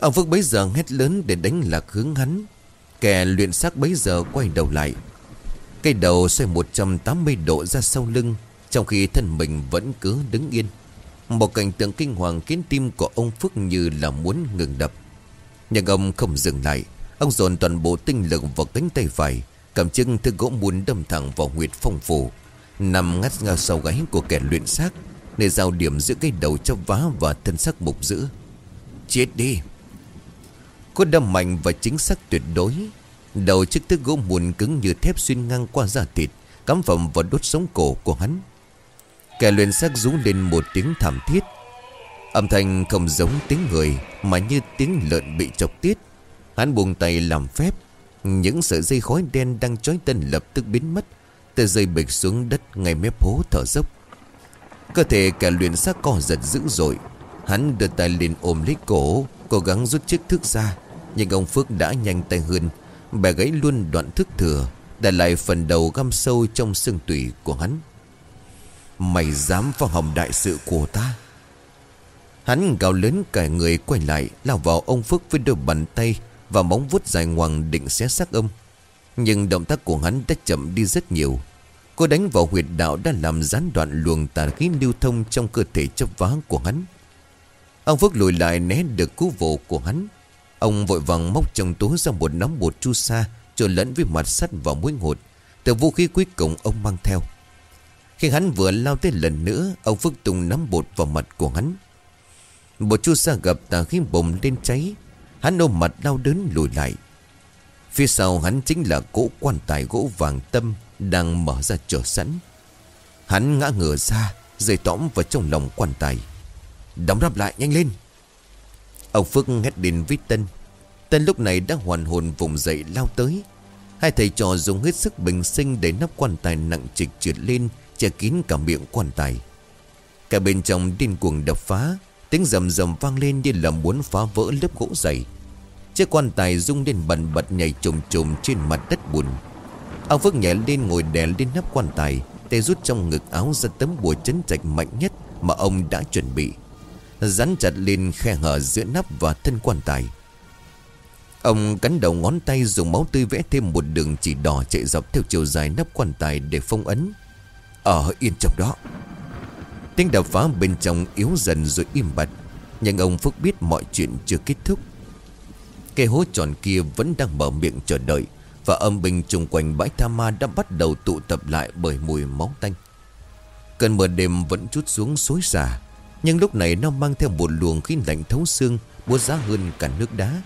Ông Phước bấy giờ hét lớn để đánh lạc hướng hắn. Kẻ luyện xác bấy giờ quay đầu lại. Cây đầu xoay 180 độ ra sau lưng, Trong khi thân mình vẫn cứ đứng yên. Một cảnh tượng kinh hoàng khiến tim của ông Phước như là muốn ngừng đập. Nhưng ông không dừng lại. Ông dồn toàn bộ tinh lực vào cánh tay phải, Cầm chân thứ gỗ muốn đâm thẳng vào huyệt phong phủ. Nằm ngắt ngao sau gáy của kẻ luyện xác, Để giao điểm giữa cây đầu cho vá và thân xác mục giữ Chết đi! Có đâm mạnh và chính xác tuyệt đối. Đầu chiếc thước gỗ mùn cứng như thép xuyên ngang qua da thịt, Cắm phẩm vào đốt sống cổ của hắn. Kẻ luyện xác rú lên một tiếng thảm thiết. Âm thanh không giống tiếng người, Mà như tiếng lợn bị chọc tiết. Hắn buông tay làm phép. Những sợi dây khói đen đang trói tân lập tức biến mất Tờ dây bịch xuống đất ngay mép hố thở dốc. Cơ thể kẻ luyện xác co giật dữ dội. Hắn đưa tay lên ôm lấy cổ, Cố gắng rút chiếc thước ra. Nhưng ông Phước đã nhanh tay hơn. Bẻ gãy luôn đoạn thước thừa, Để lại phần đầu găm sâu trong xương tủy của hắn. Mày dám vào hỏng đại sự của ta? Hắn gào lớn cả người quay lại, Lao vào ông Phước với đôi bàn tay Và móng vuốt dài ngoằng định xé xác ông. Nhưng động tác của hắn đã chậm đi rất nhiều. Cô đánh vào huyệt đạo đã làm gián đoạn luồng tà khí lưu thông trong cơ thể chấp vá của hắn. Ông Phước lùi lại né được cú vồ của hắn. Ông vội vàng móc trong túi ra một nắm bột chu sa trộn lẫn với mặt sắt và muối ngột Từ vũ khí cuối cùng ông mang theo. Khi hắn vừa lao tới lần nữa, ông Phước tung nắm bột vào mặt của hắn. Bột chu sa gặp tà khí bùng lên cháy. Hắn ôm mặt đau đớn lùi lại. Phía sau hắn chính là cỗ quan tài gỗ vàng tâm đang mở ra chờ sẵn Hắn ngã ngửa ra Rơi tõm vào trong lòng quan tài Đóng rắp lại nhanh lên Ông Phước hét đến với Tân. Tân lúc này đã hoàn hồn vùng dậy lao tới. Hai thầy trò dùng hết sức bình sinh Để nắp quan tài nặng trịch trượt lên, Che kín cả miệng quan tài. Cả bên trong điên cuồng đập phá, Tiếng rầm rầm vang lên như là muốn phá vỡ lớp gỗ dày. Chiếc quan tài rung lên bần bật nhảy trùm trùm trên mặt đất bùn. Ông Phước nhảy lên ngồi đè lên nắp quan tài Tay rút trong ngực áo ra tấm bùa chấn trạch mạnh nhất Mà ông đã chuẩn bị. Rắn chặt lên khe hở giữa nắp và thân quan tài. Ông cắn đầu ngón tay dùng máu tươi vẽ thêm một đường chỉ đỏ chạy dọc theo chiều dài nắp quan tài để phong ấn. Ở yên trong đó, Tiếng đập phá bên trong yếu dần rồi im bặt. Nhưng ông Phúc biết mọi chuyện chưa kết thúc. Cây hố tròn kia vẫn đang mở miệng chờ đợi và âm binh chung quanh bãi tha ma đã bắt đầu tụ tập lại bởi mùi máu tanh. Cơn mưa đêm vẫn chút xuống xối xả. Nhưng lúc này nó mang theo một luồng khí lạnh thấu xương Búa giá hơn cả nước đá.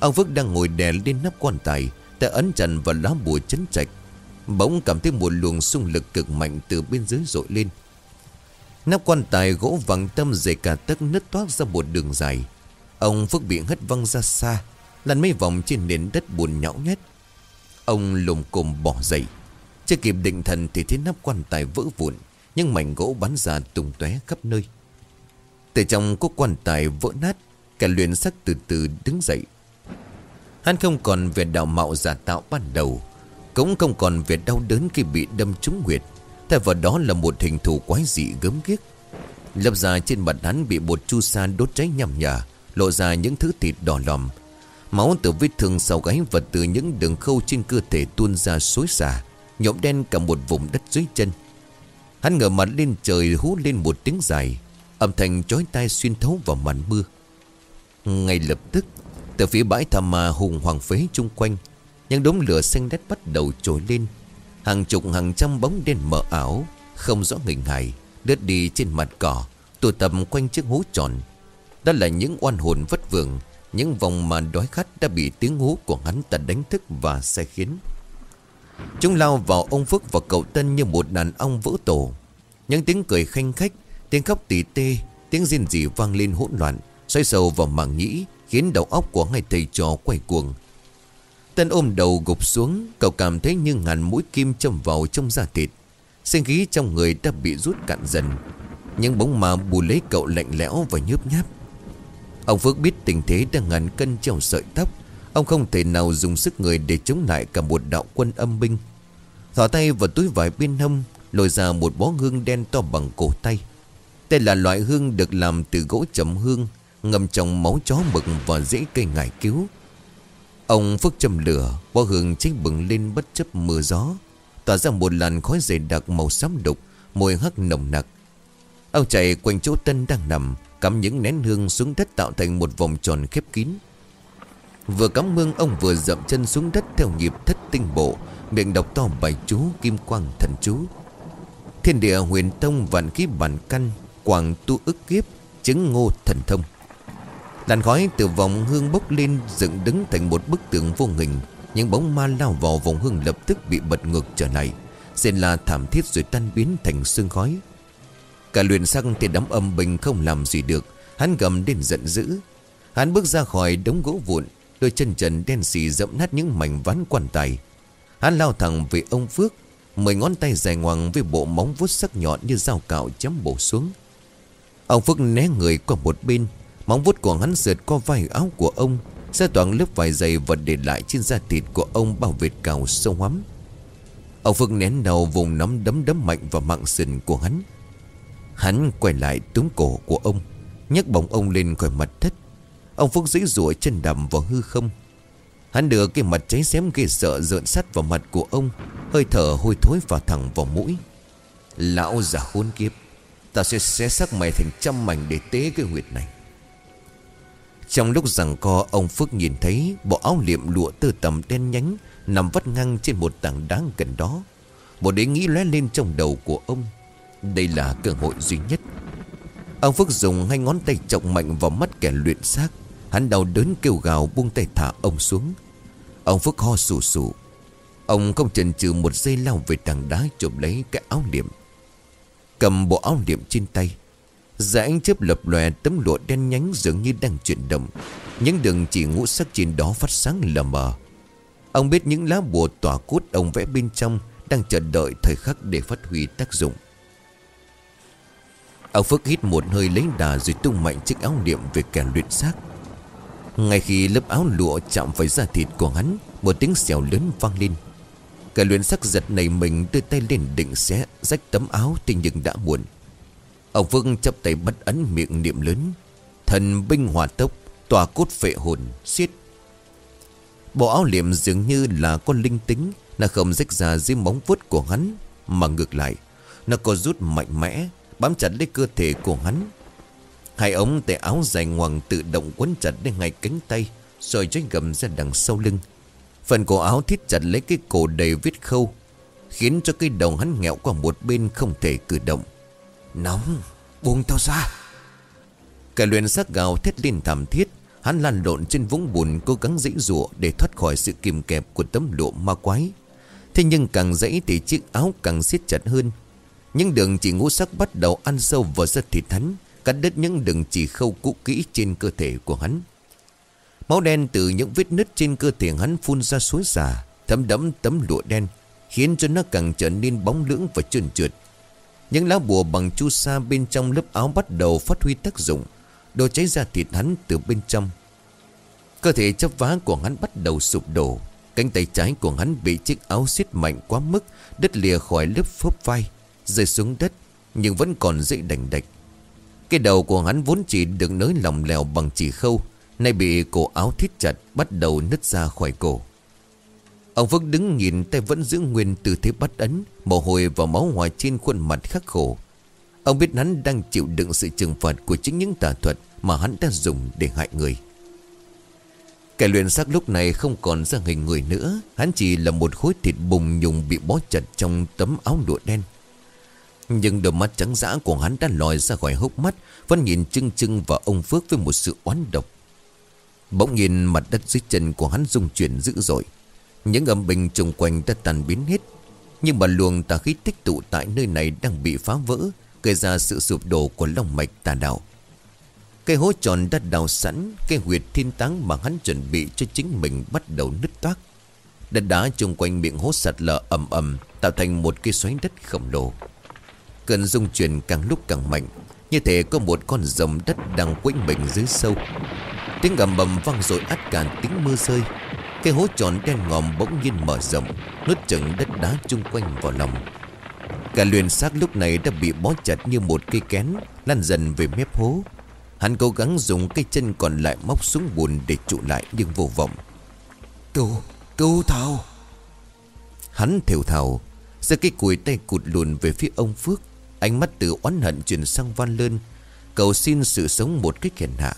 Ông Phước đang ngồi đè lên nắp quan tài, tay ấn trần và lá bùa chấn trạch. Bỗng cảm thấy một luồng xung lực cực mạnh từ bên dưới dội lên. Nắp quan tài gỗ vàng tâm dày cả tấc nứt toát ra một đường dài. Ông Phước bị hất văng ra xa, Lăn mấy vòng trên nền đất buồn nhão nhét. Ông lùm cồm bỏ dậy. Chưa kịp định thần thì thấy nắp quan tài vỡ vụn, Nhưng mảnh gỗ bắn ra tung tóe khắp nơi. Từ trong có quan tài vỡ nát Cả luyện sắc từ từ đứng dậy. Hắn không còn về đạo mạo giả tạo ban đầu, Cũng không còn về đau đớn khi bị đâm trúng huyệt. Thay vào đó là một hình thù quái dị gớm ghiếc. Lập ra trên mặt hắn bị bột chu sa đốt cháy nhằm nhả Lộ ra những thứ thịt đỏ lòm. Máu từ vết thương sau gáy và từ những đường khâu trên cơ thể tuôn ra xối xả Nhộm đen cả một vùng đất dưới chân. Hắn ngửa mặt lên trời hú lên một tiếng dài. Âm thanh chói tai xuyên thấu vào màn mưa. Ngay lập tức, Từ phía bãi thảm mà hùng hoàng phế chung quanh, Những đống lửa xanh đất bắt đầu trồi lên. Hàng chục hàng trăm bóng đen mờ ảo, Không rõ hình hài Đứt đi trên mặt cỏ, Tụ tập quanh chiếc hố tròn. Đó là những oan hồn vất vưởng, những vòng mà đói khát đã bị tiếng hú của hắn ta đánh thức và xe khiến. Chúng lao vào ông Phước và cậu Tân như một đàn ong vỡ tổ. Những tiếng cười khanh khách Tiếng khóc tỉ tê, Tiếng riêng rỉ vang lên hỗn loạn, Xoay sầu vào màng nhĩ, Khiến đầu óc của hai thầy trò quay cuồng. Tân ôm đầu gục xuống, Cậu cảm thấy như ngàn mũi kim châm vào trong da thịt. Sinh khí trong người đã bị rút cạn dần những bóng mà bù lấy cậu lạnh lẽo và nhớp nháp. Ông Phước biết tình thế đang ngàn cân treo sợi tóc, Ông không thể nào dùng sức người để chống lại cả một đạo quân âm binh. Thỏ tay vào túi vải bên hông, Lôi ra một bó hương đen to bằng cổ tay. Đây là loại hương được làm từ gỗ chấm hương Ngầm trong máu chó mực và rễ cây ngải cứu. Ông Phước châm lửa Bó hương cháy bừng lên bất chấp mưa gió. Tỏa ra một làn khói dày đặc màu xám đục, Mùi hắc nồng nặc. Ông chạy quanh chỗ Tân đang nằm, Cắm những nén hương xuống đất tạo thành một vòng tròn khép kín. Vừa cắm mương ông vừa dậm chân xuống đất theo nhịp thất tinh bộ, Miệng đọc to bài chú kim quang thần chú. Thiên địa huyền tông vạn khí bản căn Quảng tu ức kiếp, Chứng ngô thần thông. Làn khói từ vòng hương bốc lên, Dựng đứng thành một bức tượng vô hình. Những bóng ma lao vào vòng hương lập tức bị bật ngược trở lại. Xên là thảm thiết rồi tan biến thành sương khói. Cả luyện xăng thì đám âm bình không làm gì được. Hắn gầm đến giận dữ. Hắn bước ra khỏi đống gỗ vụn, Đôi chân trần đen xì dẫm nát những mảnh ván quan tài. Hắn lao thẳng về ông Phước, Mười ngón tay dài ngoằng với bộ móng vuốt sắc nhọn như dao cạo chấm bổ xuống. Ông Phước né người qua một bên, Móng vuốt của hắn sượt qua vai áo của ông Ra toàn lớp vải dày và để lại trên da thịt của ông bao vệt cào sâu hắm. Ông Phước nén đầu vùng nắm đấm đấm mạnh vào mạng sườn của hắn. Hắn quay lại túm cổ của ông, nhấc bổng ông lên khỏi mặt đất. Ông Phước dãy rủa chân đầm vào hư không. Hắn đưa cái mặt cháy xém ghê sợ rợn sắt vào mặt của ông, Hơi thở hôi thối vào thẳng vào mũi. Lão già khốn kiếp. Ta sẽ xé xác mày thành trăm mảnh để tế cái huyệt này. Trong lúc rằng co, Ông Phước nhìn thấy Bộ áo liệm lụa tơ tầm đen nhánh Nằm vắt ngang trên một tảng đá gần đó. Một ý nghĩ lóe lên trong đầu của ông. Đây là cơ hội duy nhất. Ông Phước dùng hai ngón tay trọng mạnh vào mắt kẻ luyện xác. Hắn đau đớn kêu gào buông tay thả ông xuống. Ông Phước ho sù sù. Ông không chần chừ một giây lao về tảng đá chụp lấy cái áo liệm. Cầm bộ áo liệm trên tay. Dạ ánh chớp lập lòe tấm lụa đen nhánh dường như đang chuyển động. Những đường chỉ ngũ sắc trên đó phát sáng lờ mờ. Ông biết những lá bùa tỏa cốt ông vẽ bên trong Đang chờ đợi thời khắc để phát huy tác dụng. Ông Phước hít một hơi lấy đà rồi tung mạnh chiếc áo niệm về kẻ luyện xác. Ngay khi lớp áo lụa chạm phải da thịt của hắn, Một tiếng xèo lớn vang lên. Cả luyện sắc giật này mình đưa tay lên định xé, Rách tấm áo thì nhưng đã muộn. Ông Vương chấp tay bắt ấn miệng niệm lớn. Thần binh hòa tốc, Tòa cốt phệ hồn xiết Bộ áo liệm dường như là con linh tính Là không rách ra dưới móng vuốt của hắn, Mà ngược lại. Nó có rút mạnh mẽ, Bám chặt lấy cơ thể của hắn. Hai ống tay áo dài ngoằng tự động quấn chặt lên ngay cánh tay Rồi cho gầm ra đằng sau lưng. Phần cổ áo thít chặt lấy cái cổ đầy vết khâu, Khiến cho cái đầu hắn nghẹo qua một bên không thể cử động. Nóng, Buông tao ra. Cả luyện sắc gào thét lên thảm thiết, Hắn lăn lộn trên vũng bùn, cố gắng dãy rụa Để thoát khỏi sự kìm kẹp của tấm lụa ma quái. Thế nhưng càng dãy thì chiếc áo càng siết chặt hơn. Những đường chỉ ngũ sắc bắt đầu ăn sâu vào da thịt hắn, Cắt đứt những đường chỉ khâu cũ kỹ trên cơ thể của hắn. Máu đen từ những vết nứt trên cơ thể hắn phun ra suối xả, Thấm đẫm tấm lụa đen, Khiến cho nó càng trở nên bóng lưỡng và trơn trượt. Những lá bùa bằng chu sa bên trong lớp áo bắt đầu phát huy tác dụng Đồ cháy ra thịt hắn từ bên trong. Cơ thể chấp vá của hắn bắt đầu sụp đổ, Cánh tay trái của hắn bị chiếc áo xiết mạnh quá mức, Đứt lìa khỏi lớp phốp vai, Rơi xuống đất, Nhưng vẫn còn dậy đành đạch. Cái đầu của hắn vốn chỉ được nới lỏng lèo bằng chỉ khâu Nay bị cổ áo thít chặt Bắt đầu nứt ra khỏi cổ. Ông Phước đứng nhìn tay vẫn giữ nguyên tư thế bắt ấn, Mồ hôi và máu hòa trên khuôn mặt khắc khổ. Ông biết hắn đang chịu đựng sự trừng phạt Của chính những tà thuật Mà hắn đã dùng để hại người. Kẻ luyện xác lúc này không còn ra hình người nữa, Hắn chỉ là một khối thịt bùng nhùng bị bó chặt trong tấm áo lụa đen. Nhưng đôi mắt trắng dã của hắn đã lòi ra khỏi hốc mắt, Vẫn nhìn chưng chưng vào ông Phước với một sự oán độc. Bỗng nhìn mặt đất dưới chân của hắn rung chuyển dữ dội. Những âm bình xung quanh đã tàn biến hết. Nhưng mà luồng tà khí tích tụ tại nơi này đang bị phá vỡ, Gây ra sự sụp đổ của lòng mạch tà đạo. Cây hố tròn đã đào sẵn Cây huyệt thiên táng mà hắn chuẩn bị cho chính mình bắt đầu nứt toác. Đất đá chung quanh miệng hố sạt lở ầm ầm, Tạo thành một cây xoáy đất khổng lồ. Cơn rung chuyển càng lúc càng mạnh, Như thể có một con rồng đất đang quĩnh mình dưới sâu. Tiếng gầm bầm vang rồi át cản tiếng mưa rơi. Cái hố tròn đen ngòm bỗng nhiên mở rộng Nuốt chừng đất đá chung quanh vào lòng. Cả luyền xác lúc này đã bị bó chặt như một cây kén Lăn dần về mép hố. Hắn cố gắng dùng cây chân còn lại móc xuống bùn để trụ lại nhưng vô vọng. Cứu, cứu thảo. Hắn thều thào Giơ cái cùi tay cụt lùn về phía ông Phước. Ánh mắt từ oán hận chuyển sang van lơn Cầu xin sự sống một cách hèn hạ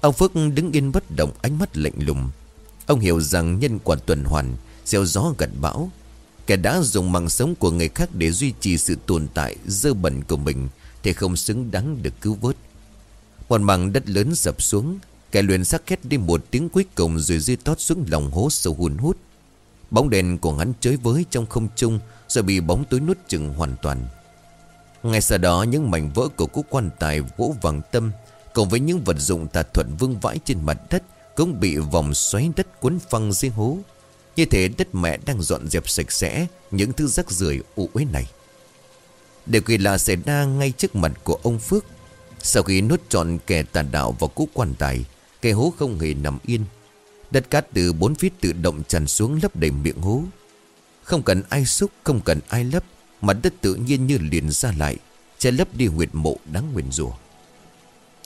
Ông Phước đứng yên bất động, ánh mắt lạnh lùng. Ông hiểu rằng nhân quả tuần hoàn, Gieo gió gặt bão. Kẻ đã dùng mạng sống của người khác Để duy trì sự tồn tại, dơ bẩn của mình, Thì không xứng đáng được cứu vớt. Một mảng đất lớn sập xuống, Kẻ luyện sắc khét đi một tiếng cuối cùng Rồi rơi tót xuống lòng hố sâu hun hút. Bóng đèn của hắn chới với trong không trung, Rồi bị bóng tối nuốt chừng hoàn toàn. Ngay sau đó, những mảnh vỡ của cú quan tài vỗ vàng tâm Cùng với những vật dụng tà thuận vương vãi trên mặt đất Cũng bị vòng xoáy đất cuốn phăng dưới hố. Như thế đất mẹ đang dọn dẹp sạch sẽ Những thứ rác rưởi ủ uế này. Điều kỳ lạ xảy ra ngay trước mặt của ông Phước. Sau khi nuốt trọn kẻ tà đạo vào cú quan tài Cái hố không hề nằm yên. Đất cát từ bốn phía tự động tràn xuống lấp đầy miệng hố. Không cần ai xúc, Không cần ai lấp, Mặt đất tự nhiên như liền ra lại, Che lấp đi huyệt mộ đáng nguyền rủa.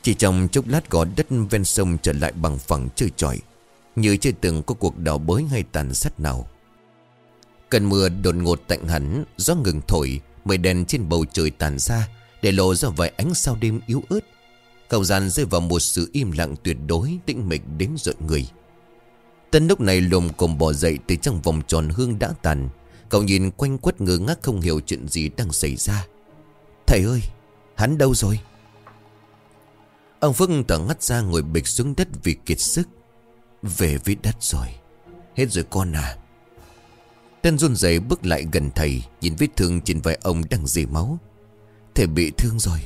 Chỉ trong chốc lát có đất ven sông trở lại bằng phẳng chơi trọi Như chưa từng có cuộc đào bới hay tàn sát nào. Cơn mưa đột ngột tạnh hẳn, Gió ngừng thổi, Mây đèn trên bầu trời tàn ra, Để lộ ra vài ánh sao đêm yếu ớt. Không gian rơi vào một sự im lặng tuyệt đối, Tĩnh mịch đến rợn người. Tân lúc này lùm cồm bò dậy Từ trong vòng tròn hương đã tàn, Cậu nhìn quanh quất ngơ ngác không hiểu chuyện gì đang xảy ra. Thầy ơi, Hắn đâu rồi? Ông Phước thở ngắt ra ngồi bịch xuống đất vì kiệt sức. Về với đất rồi. Hết rồi con à. Tân run rẩy bước lại gần thầy, Nhìn vết thương trên vai ông đang dì máu. Thầy bị thương rồi.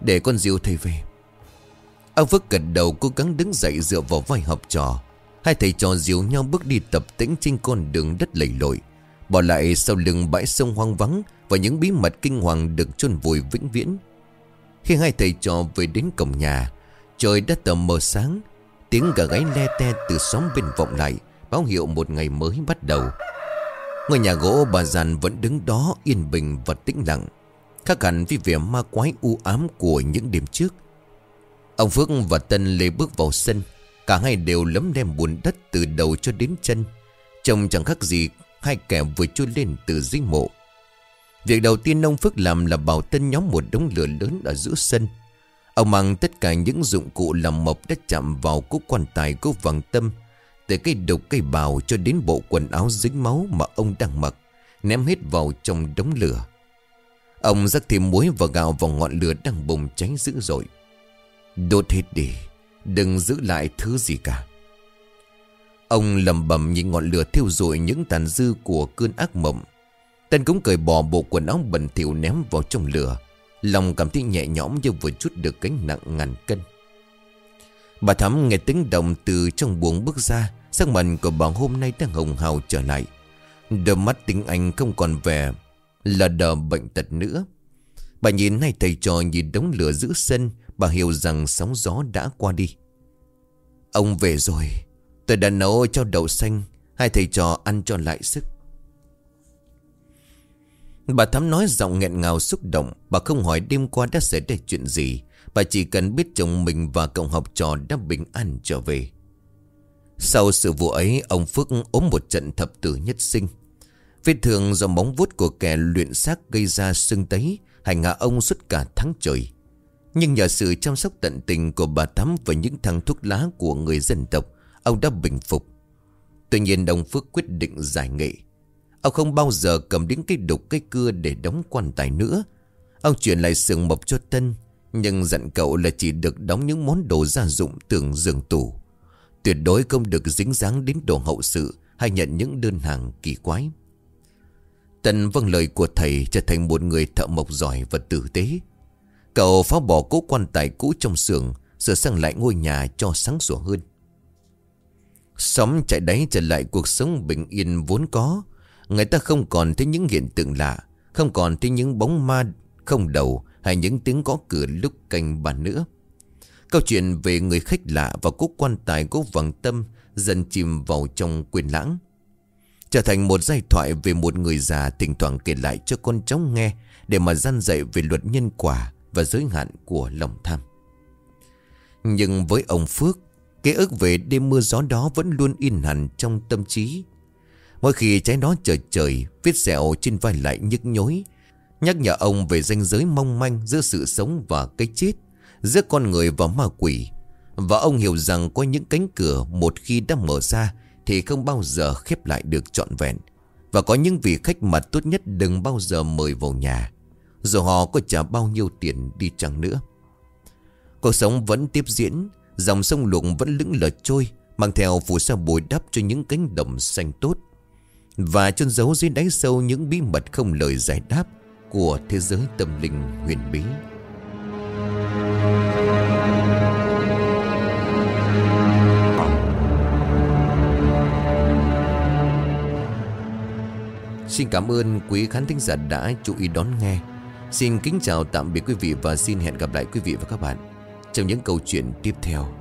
Để con diêu thầy về. Ông Phước gật đầu cố gắng đứng dậy dựa vào vai học trò. Hai thầy trò dìu nhau bước đi tập tĩnh trên con đường đất lầy lội. Bỏ lại sau lưng bãi sông hoang vắng Và những bí mật kinh hoàng được chôn vùi vĩnh viễn. Khi hai thầy trò về đến cổng nhà Trời đã tầm mờ sáng. Tiếng gà gáy le te từ xóm bên vọng lại, Báo hiệu một ngày mới bắt đầu. Ngôi nhà gỗ bà giàn vẫn đứng đó yên bình và tĩnh lặng, Khác hẳn với vẻ ma quái u ám của những đêm trước. Ông Phước và Tân lê bước vào sân, Cả hai đều lấm lem bùn đất từ đầu cho đến chân, Trông chẳng khác gì Hai kẻ vừa chui lên từ dưới mộ. Việc đầu tiên ông Phước làm là bảo Tân nhóm một đống lửa lớn ở giữa sân. Ông mang tất cả những dụng cụ làm mộc đã chạm vào cúc quan tài của vàng tâm, từ cây đục, cây bào cho đến bộ quần áo dính máu mà ông đang mặc, Ném hết vào trong đống lửa. Ông rắc thêm muối và gạo vào ngọn lửa đang bùng cháy dữ dội. Đốt hết đi, Đừng giữ lại thứ gì cả. Ông lầm bầm nhìn ngọn lửa thiêu rụi những tàn dư của cơn ác mộng. Tân cũng cởi bỏ bộ quần áo bẩn thỉu ném vào trong lửa. Lòng cảm thấy nhẹ nhõm như vừa chút được gánh nặng ngàn cân. Bà Thắm nghe tiếng động từ trong buồng bước ra, Sắc mặt của bà hôm nay đang hồng hào trở lại. Đôi mắt tính anh không còn vẻ Là đờ bệnh tật nữa. Bà nhìn hai thầy trò nhìn đống lửa giữ sân, Bà hiểu rằng sóng gió đã qua đi. Ông về rồi, Tôi đã nấu cho đậu xanh, Hai thầy trò ăn cho lại sức. Bà Thắm nói giọng nghẹn ngào xúc động, Bà không hỏi đêm qua đã xảy ra chuyện gì. Bà chỉ cần biết chồng mình và cậu học trò đã bình an trở về. Sau sự vụ ấy, ông Phước ốm một trận thập tử nhất sinh. Vết thương do móng vuốt của kẻ luyện xác gây ra sưng tấy, Hành hạ ông suốt cả tháng trời. Nhưng nhờ sự chăm sóc tận tình của bà Thắm Và những thằng thuốc lá của người dân tộc, Ông đã bình phục. Tuy nhiên, ông Phước quyết định giải nghệ. Ông không bao giờ cầm đến cái đục, cái cưa để đóng quan tài nữa. Ông chuyển lại sườn mộc cho Tân, Nhưng dặn cậu là chỉ được đóng những món đồ gia dụng tưởng giường tủ. Tuyệt đối không được dính dáng đến đồ hậu sự Hay nhận những đơn hàng kỳ quái. Tân vâng lời của thầy trở thành một người thợ mộc giỏi và tử tế. Cậu phá bỏ cố quan tài cũ trong xưởng, Sửa sang lại ngôi nhà cho sáng sủa hơn. Xóm chạy đáy trở lại cuộc sống bình yên vốn có Người ta không còn thấy những hiện tượng lạ Không còn thấy những bóng ma không đầu Hay những tiếng gõ cửa lúc canh bàn nữa Câu chuyện về người khách lạ và cốt quan tài cố vàng tâm dần chìm vào trong quyền lãng. Trở thành một giai thoại về một người già thỉnh thoảng kể lại cho con cháu nghe để mà gian dạy về luật nhân quả và giới hạn của lòng tham. Nhưng với ông Phước, ký ức về đêm mưa gió đó vẫn luôn in hẳn trong tâm trí. Mỗi khi trái đó trời trời, vết sẹo trên vai lại nhức nhối, nhắc nhở ông về ranh giới mong manh giữa sự sống và cái chết giữa con người và ma quỷ. Và ông hiểu rằng có những cánh cửa một khi đã mở ra thì không bao giờ khép lại được trọn vẹn. Và có những vị khách mặt tốt nhất đừng bao giờ mời vào nhà. Dù họ có trả bao nhiêu tiền đi chăng nữa. Cuộc sống vẫn tiếp diễn, dòng sông luộng vẫn lững lờ trôi, mang theo phù sa bồi đắp cho những cánh đồng xanh tốt. Và chôn giấu dưới đáy sâu những bí mật không lời giải đáp của thế giới tâm linh huyền bí. Xin cảm ơn quý khán thính giả đã chú ý đón nghe Xin kính chào tạm biệt quý vị và xin hẹn gặp lại quý vị và các bạn Trong những câu chuyện tiếp theo